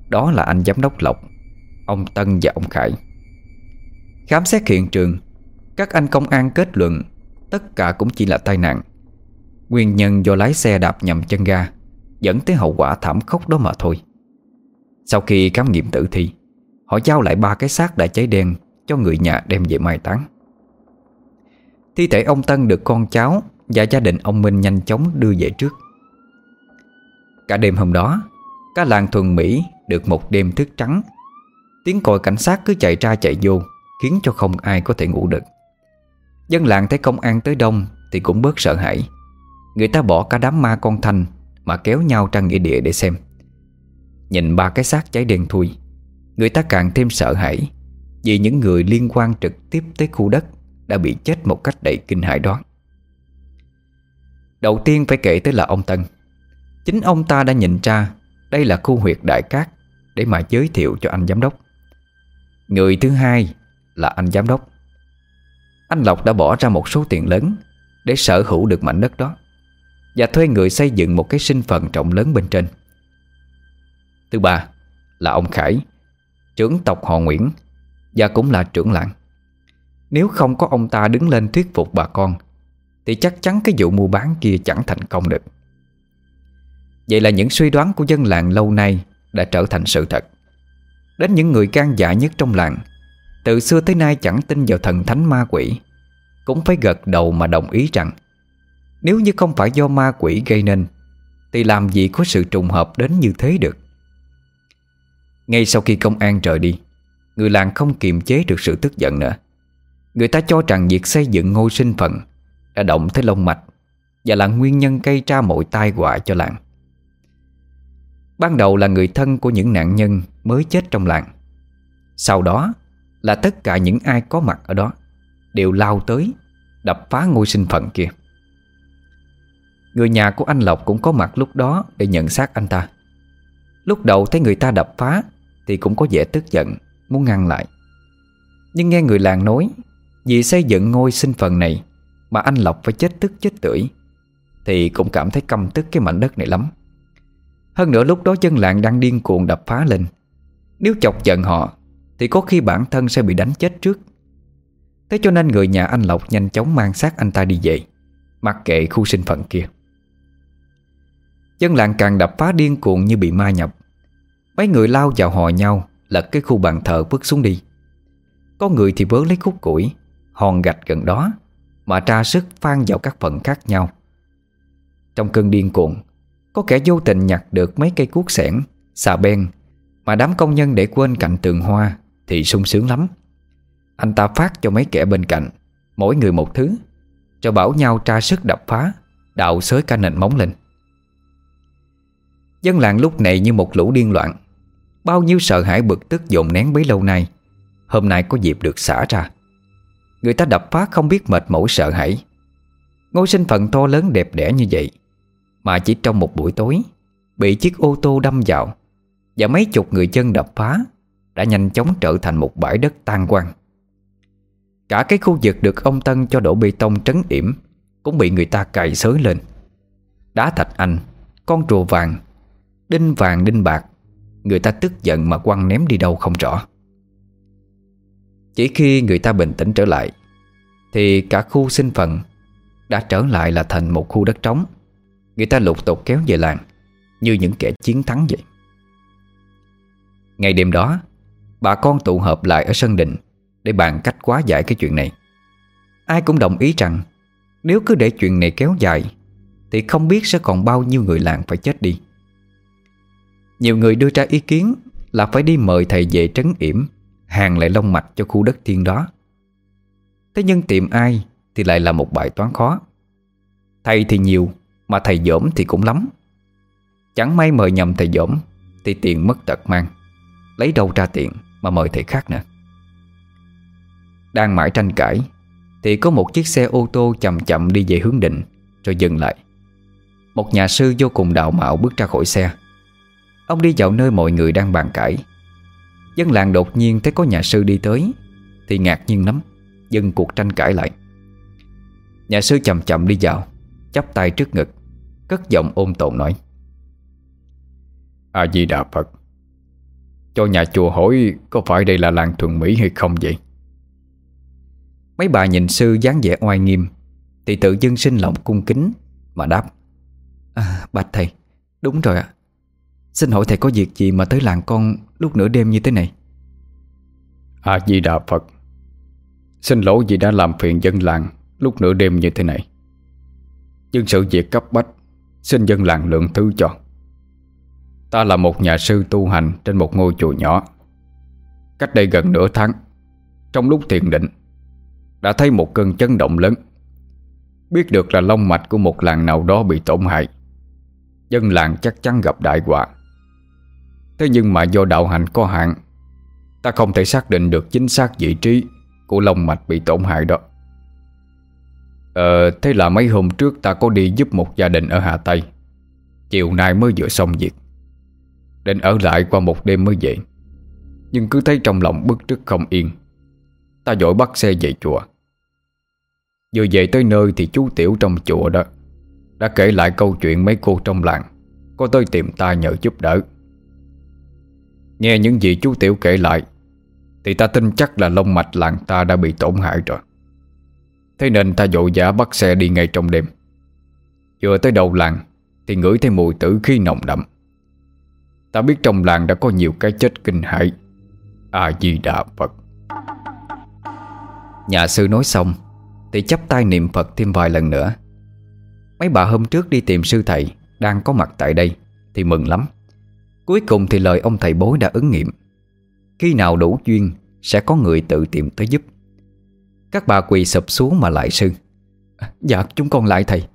Đó là anh giám đốc Lộc, Ông Tân và ông Khải. Khám xét hiện trường, Các anh công an kết luận Tất cả cũng chỉ là tai nạn. Nguyên nhân do lái xe đạp nhầm chân ga Dẫn tới hậu quả thảm khốc đó mà thôi. Sau khi khám nghiệm tử thi, Họ giao lại ba cái xác đã cháy đen Cho người nhà đem về mai táng. Thi thể ông Tân được con cháu Và gia đình ông Minh nhanh chóng đưa về trước. Cả đêm hôm đó, Cả làng thuần Mỹ được một đêm thức trắng. Tiếng còi cảnh sát cứ chạy ra chạy vô Khiến cho không ai có thể ngủ được. Dân làng thấy công an tới đông Thì cũng bớt sợ hãi. Người ta bỏ cả đám ma con thanh Mà kéo nhau ra nghĩa địa để xem. Nhìn ba cái xác cháy đen thui, Người ta càng thêm sợ hãi Vì những người liên quan trực tiếp tới khu đất Đã bị chết một cách đầy kinh hãi đó. Đầu tiên phải kể tới là ông Tân. Chính ông ta đã nhìn ra Đây là khu huyệt đại cát Để mà giới thiệu cho anh giám đốc. Người thứ hai là anh giám đốc. Anh Lộc đã bỏ ra một số tiền lớn Để sở hữu được mảnh đất đó Và thuê người xây dựng một cái sinh phần trọng lớn bên trên. Thứ ba là ông Khải, Trưởng tộc họ Nguyễn Và cũng là trưởng làng. Nếu không có ông ta đứng lên thuyết phục bà con, Thì chắc chắn cái vụ mua bán kia chẳng thành công được. Vậy là những suy đoán của dân làng lâu nay Đã trở thành sự thật. Đến những người can dạ nhất trong làng từ xưa tới nay chẳng tin vào thần thánh ma quỷ. Cũng phải gật đầu mà đồng ý rằng, Nếu như không phải do ma quỷ gây nên, Thì làm gì có sự trùng hợp đến như thế được. Ngay sau khi công an rời đi, Người làng không kiềm chế được sự tức giận nữa. Người ta cho rằng việc xây dựng ngôi sinh phận Đã động tới lông mạch Và là nguyên nhân gây ra mọi tai họa cho làng. Ban đầu là người thân của những nạn nhân mới chết trong làng. Sau đó là tất cả những ai có mặt ở đó Đều lao tới Đập phá ngôi sinh phận kia. Người nhà của anh Lộc cũng có mặt lúc đó Để nhận xác anh ta. Lúc đầu thấy người ta đập phá thì cũng có vẻ tức giận, Muốn ngăn lại. Nhưng nghe người làng nói, Vì xây dựng ngôi sinh phần này Mà anh Lộc phải chết tức chết tưởi, Thì cũng cảm thấy căm tức cái mảnh đất này lắm. Hơn nữa lúc đó dân làng đang điên cuồng đập phá lên. Nếu chọc giận họ thì có khi bản thân sẽ bị đánh chết trước. Thế cho nên người nhà anh Lộc nhanh chóng mang xác anh ta đi về, Mặc kệ khu sinh phận kia. Dân làng càng đập phá điên cuồng như bị ma nhập. Mấy người lao vào hò nhau, Lật cái khu bàn thờ vứt xuống đi. Có người thì vớ lấy khúc củi, Hòn gạch gần đó, Mà tra sức phan vào các phần khác nhau. Trong cơn điên cuồng, Có kẻ vô tình nhặt được mấy cây cuốc sẻn Xà ben Mà đám công nhân để quên cạnh tường hoa thì sung sướng lắm. Anh ta phát cho mấy kẻ bên cạnh, Mỗi người một thứ, Cho bảo nhau tra sức đập phá, Đạo xới cả nền móng lên. Dân làng lúc này như một lũ điên loạn. Bao nhiêu sợ hãi bực tức dồn nén bấy lâu nay, Hôm nay có dịp được xả ra. Người ta đập phá không biết mệt mỏi sợ hãi. Ngôi sinh phận to lớn đẹp đẽ như vậy, Mà chỉ trong một buổi tối, Bị chiếc ô tô đâm vào, Và mấy chục người chân đập phá đã nhanh chóng trở thành một bãi đất tan quang Cả cái khu vực được ông Tân cho đổ bê tông trấn yểm Cũng bị người ta cày xới lên. Đá thạch anh, Con rùa vàng, Đinh vàng đinh bạc, Người ta tức giận mà quăng ném đi đâu không rõ. Chỉ khi người ta bình tĩnh trở lại, Thì cả khu sinh phần Đã trở lại là thành một khu đất trống. Người ta lục tục kéo về làng, Như những kẻ chiến thắng vậy. Ngày đêm đó Bà con tụ hợp lại ở sân đình Để bàn cách quá giải cái chuyện này. Ai cũng đồng ý rằng, Nếu cứ để chuyện này kéo dài, Thì không biết sẽ còn bao nhiêu người làng phải chết đi. Nhiều người đưa ra ý kiến là phải đi mời thầy về trấn yểm, Hàng lại lông mạch cho khu đất thiên đó. Thế nhưng tìm ai thì lại là một bài toán khó. Thầy thì nhiều, Mà thầy dỗm thì cũng lắm. Chẳng may mời nhầm thầy dỗm Thì tiền mất tật mang, Lấy đâu ra tiền mà mời thầy khác nữa. Đang mãi tranh cãi, Thì có một chiếc xe ô tô chậm chậm đi về hướng định, Rồi dừng lại. Một nhà sư vô cùng đạo mạo bước ra khỏi xe. Ông đi vào nơi mọi người đang bàn cãi. Dân làng đột nhiên thấy có nhà sư đi tới, Thì ngạc nhiên lắm, Dừng cuộc tranh cãi lại. Nhà sư chậm chậm đi vào, chắp tay trước ngực, Cất giọng ôn tồn nói. A-di-đà Phật cho nhà chùa hỏi Có phải đây là làng thuần Mỹ hay không vậy? Mấy bà nhìn sư dáng vẻ oai nghiêm. Thì tự dưng sinh lòng cung kính Mà đáp à, Bạch thầy Đúng rồi ạ. Xin hỏi thầy có việc gì mà tới làng con lúc nửa đêm như thế này? A-di-đà Phật Xin lỗi vì đã làm phiền dân làng lúc nửa đêm như thế này. Nhưng sự việc cấp bách Xin dân làng lượng thứ cho. Ta là một nhà sư tu hành trên một ngôi chùa nhỏ. Cách đây gần nửa tháng, Trong lúc thiền định, Đã thấy một cơn chấn động lớn. Biết được là long mạch của một làng nào đó bị tổn hại, Dân làng chắc chắn gặp đại họa. Thế nhưng mà do đạo hành có hạn, Ta không thể xác định được chính xác vị trí Của lông mạch bị tổn hại đó. Ờ thế là mấy hôm trước ta có đi giúp một gia đình ở Hà Tây. Chiều nay mới vừa xong việc. Định ở lại qua một đêm mới về. Nhưng cứ thấy trong lòng bức trước không yên. Ta dội bắt xe về chùa. Vừa về tới nơi thì chú Tiểu trong chùa đó, Đã kể lại câu chuyện mấy cô trong làng, Có tới tìm ta nhờ giúp đỡ. Nghe những gì chú Tiểu kể lại, Thì ta tin chắc là lông mạch làng ta đã bị tổn hại rồi. Thế nên ta dội giả bắt xe đi ngay trong đêm. Vừa tới đầu làng, Thì ngửi thấy mùi tử khí nồng đậm. Ta biết trong làng đã có nhiều cái chết kinh hãi. A-di-đà Phật. Nhà sư nói xong, Thì chắp tay niệm Phật thêm vài lần nữa. Mấy bà hôm trước đi tìm sư thầy Đang có mặt tại đây Thì mừng lắm. Cuối cùng thì lời ông thầy bối đã ứng nghiệm. Khi nào đủ duyên, Sẽ có người tự tìm tới giúp. Các bà quỳ sụp xuống mà lại sư. Dạ chúng con lại thầy.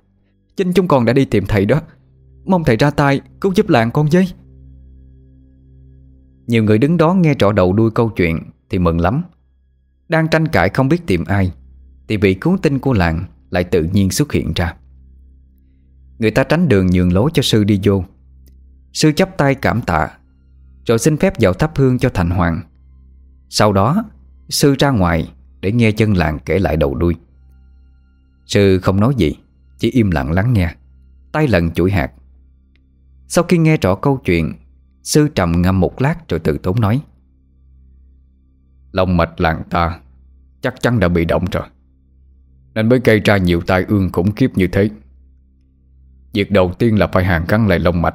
Chính chúng con đã đi tìm thầy đó. Mong thầy ra tay, cứu giúp làng con với. Nhiều người đứng đó nghe trọ đầu đuôi câu chuyện Thì mừng lắm. Đang tranh cãi không biết tìm ai, Thì vị cứu tinh của làng Lại tự nhiên xuất hiện ra. Người ta tránh đường nhường lối cho sư đi vô. Sư chắp tay cảm tạ, Rồi xin phép vào thắp hương cho thành hoàng. Sau đó, Sư ra ngoài Để nghe chân làng kể lại đầu đuôi. Sư không nói gì, Chỉ im lặng lắng nghe, Tay lần chuỗi hạt. Sau khi nghe rõ câu chuyện Sư trầm ngâm một lát rồi từ tốn nói. Lòng mạch làng ta, Chắc chắn đã bị động rồi. Nên mới gây ra nhiều tai ương khủng khiếp như thế. Việc đầu tiên là phải hàng gắn lại lông mạch.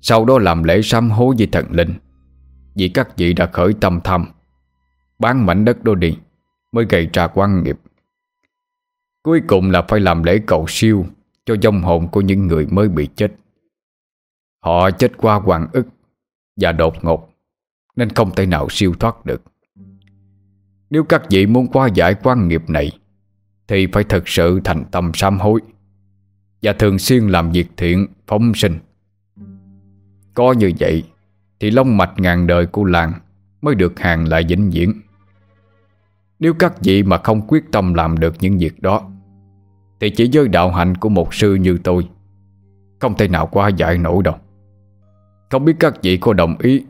Sau đó làm lễ sám hối với thần linh. Vì các vị đã khởi tâm tham, Bán mảnh đất đô đi, Mới gây ra quan nghiệp. Cuối cùng là phải làm lễ cầu siêu Cho dông hồn của những người mới bị chết. Họ chết qua hoàng ức Và đột ngột, Nên không thể nào siêu thoát được. Nếu các vị muốn qua giải quan nghiệp này, Thì phải thật sự thành tâm sám hối Và thường xuyên làm việc thiện, phóng sinh. Có như vậy Thì long mạch ngàn đời của làng Mới được hàng lại vĩnh viễn. Nếu các vị mà không quyết tâm làm được những việc đó, Thì chỉ với đạo hạnh của một sư như tôi, Không thể nào qua giải nổi đâu. Không biết các vị có đồng ý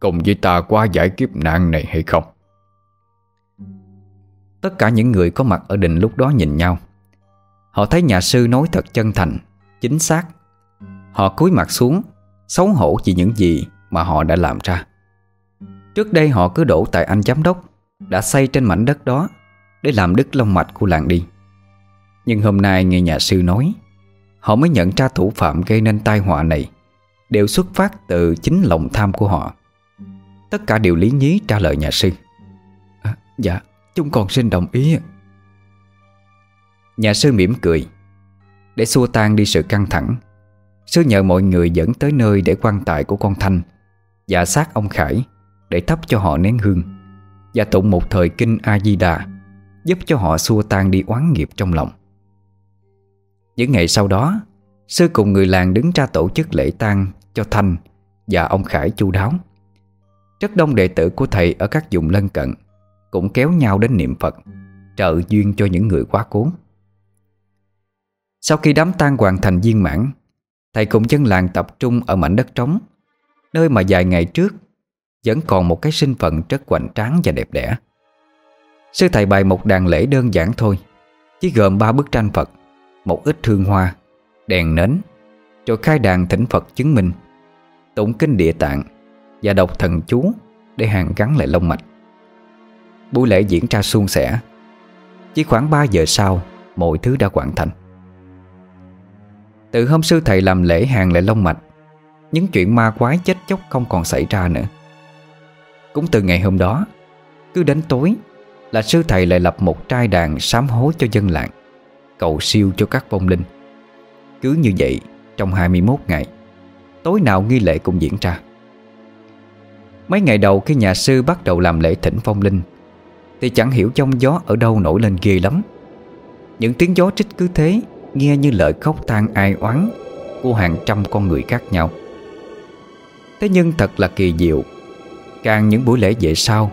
Cùng với ta qua giải kiếp nạn này hay không? Tất cả những người có mặt ở đình lúc đó nhìn nhau. Họ thấy nhà sư nói thật chân thành, Chính xác. Họ cúi mặt xuống, Xấu hổ vì những gì mà họ đã làm ra. Trước đây họ cứ đổ tại anh giám đốc, Đã xây trên mảnh đất đó Để làm đứt lông mạch của làng đi. Nhưng hôm nay nghe nhà sư nói, Họ mới nhận ra thủ phạm gây nên tai họa này. Đều xuất phát từ chính lòng tham của họ. Tất cả đều lý nhí trả lời nhà sư. À, Dạ Chúng còn xin đồng ý Nhà sư mỉm cười. Để xua tan đi sự căng thẳng Sư nhờ mọi người dẫn tới nơi để quan tài của con Thanh Và xác ông Khải Để thắp cho họ nén hương Và tụng một thời kinh A-di-đà Giúp cho họ xua tan đi oán nghiệp trong lòng. Những ngày sau đó Sư cùng người làng đứng ra tổ chức lễ tang cho Thanh và ông Khải chu đáo. Rất đông đệ tử của thầy Ở các vùng lân cận Cũng kéo nhau đến niệm Phật, Trợ duyên cho những người quá cố. Sau khi đám tang hoàn thành viên mãn, Thầy cùng dân làng tập trung ở mảnh đất trống, Nơi mà vài ngày trước Vẫn còn một cái sinh phận rất hoành tráng và đẹp đẽ. Sư thầy bày một đàn lễ đơn giản thôi, Chỉ gồm ba bức tranh Phật, Một ít hương hoa, Đèn nến, Rồi khai đàn thỉnh Phật chứng minh. Tụng kinh địa tạng Và đọc thần chú Để hàng gắn lại lông mạch. Buổi lễ diễn ra suôn sẻ. Chỉ khoảng 3 giờ sau, Mọi thứ đã hoàn thành. Từ hôm sư thầy làm lễ hàng lại lông mạch, Những chuyện ma quái chết chóc không còn xảy ra nữa. Cũng từ ngày hôm đó, Cứ đến tối Là sư thầy lại lập một trai đàn sám hối cho dân làng, Cầu siêu cho các vong linh. Cứ như vậy, Trong 21 ngày Tối nào nghi lễ cũng diễn ra. Mấy ngày đầu khi nhà sư bắt đầu làm lễ thỉnh phong linh, Thì chẳng hiểu trong gió ở đâu nổi lên ghê lắm. Những tiếng gió trích cứ thế, Nghe như lời khóc than ai oán Của hàng trăm con người khác nhau. Thế nhưng thật là kỳ diệu, Càng những buổi lễ về sau,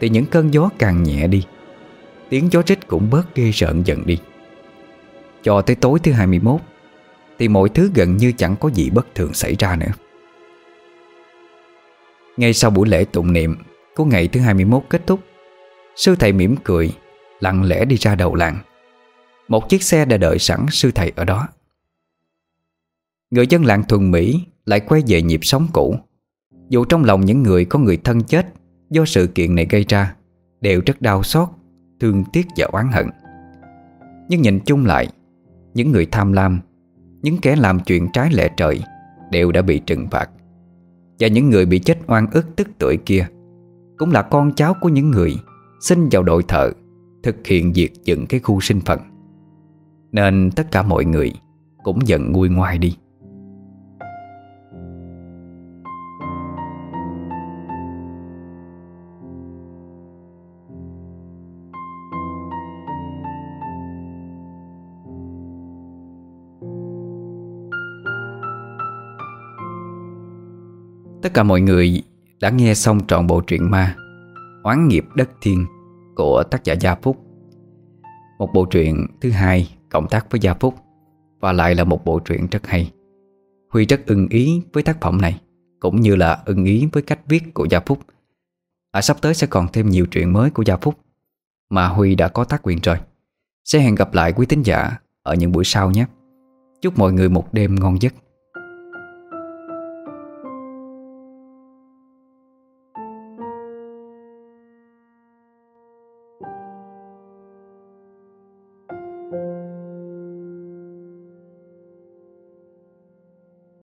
Thì những cơn gió càng nhẹ đi, Tiếng gió trích cũng bớt ghê rợn dần đi. Cho tới tối thứ 21 thì mọi thứ gần như chẳng có gì bất thường xảy ra nữa. Ngay sau buổi lễ tụng niệm Của ngày thứ 21 kết thúc, Sư thầy mỉm cười, Lặng lẽ đi ra đầu làng. Một chiếc xe đã đợi sẵn sư thầy ở đó. Người dân làng thuần Mỹ Lại quay về nhịp sống cũ. Dù trong lòng những người có người thân chết Do sự kiện này gây ra, Đều rất đau xót, Thương tiếc và oán hận. Nhưng nhìn chung lại, Những người tham lam những kẻ làm chuyện trái lệ trời Đều đã bị trừng phạt. Và những người bị chết oan ức tức tuổi kia Cũng là con cháu của những người Sinh vào đội thợ Thực hiện việc dựng cái khu sinh phận Nên tất cả mọi người Cũng dần nguôi ngoai đi. Tất cả mọi người đã nghe xong trọn bộ truyện ma, Oán nghiệp đất thiên của tác giả Gia Phúc. Một bộ truyện thứ hai cộng tác với Gia Phúc, Và lại là một bộ truyện rất hay. Huy rất ưng ý với tác phẩm này, Cũng như là ưng ý với cách viết của Gia Phúc. À sắp tới sẽ còn thêm nhiều truyện mới của Gia Phúc, Mà Huy đã có tác quyền rồi. Sẽ hẹn gặp lại quý tín giả Ở những buổi sau nhé. Chúc mọi người một đêm ngon giấc.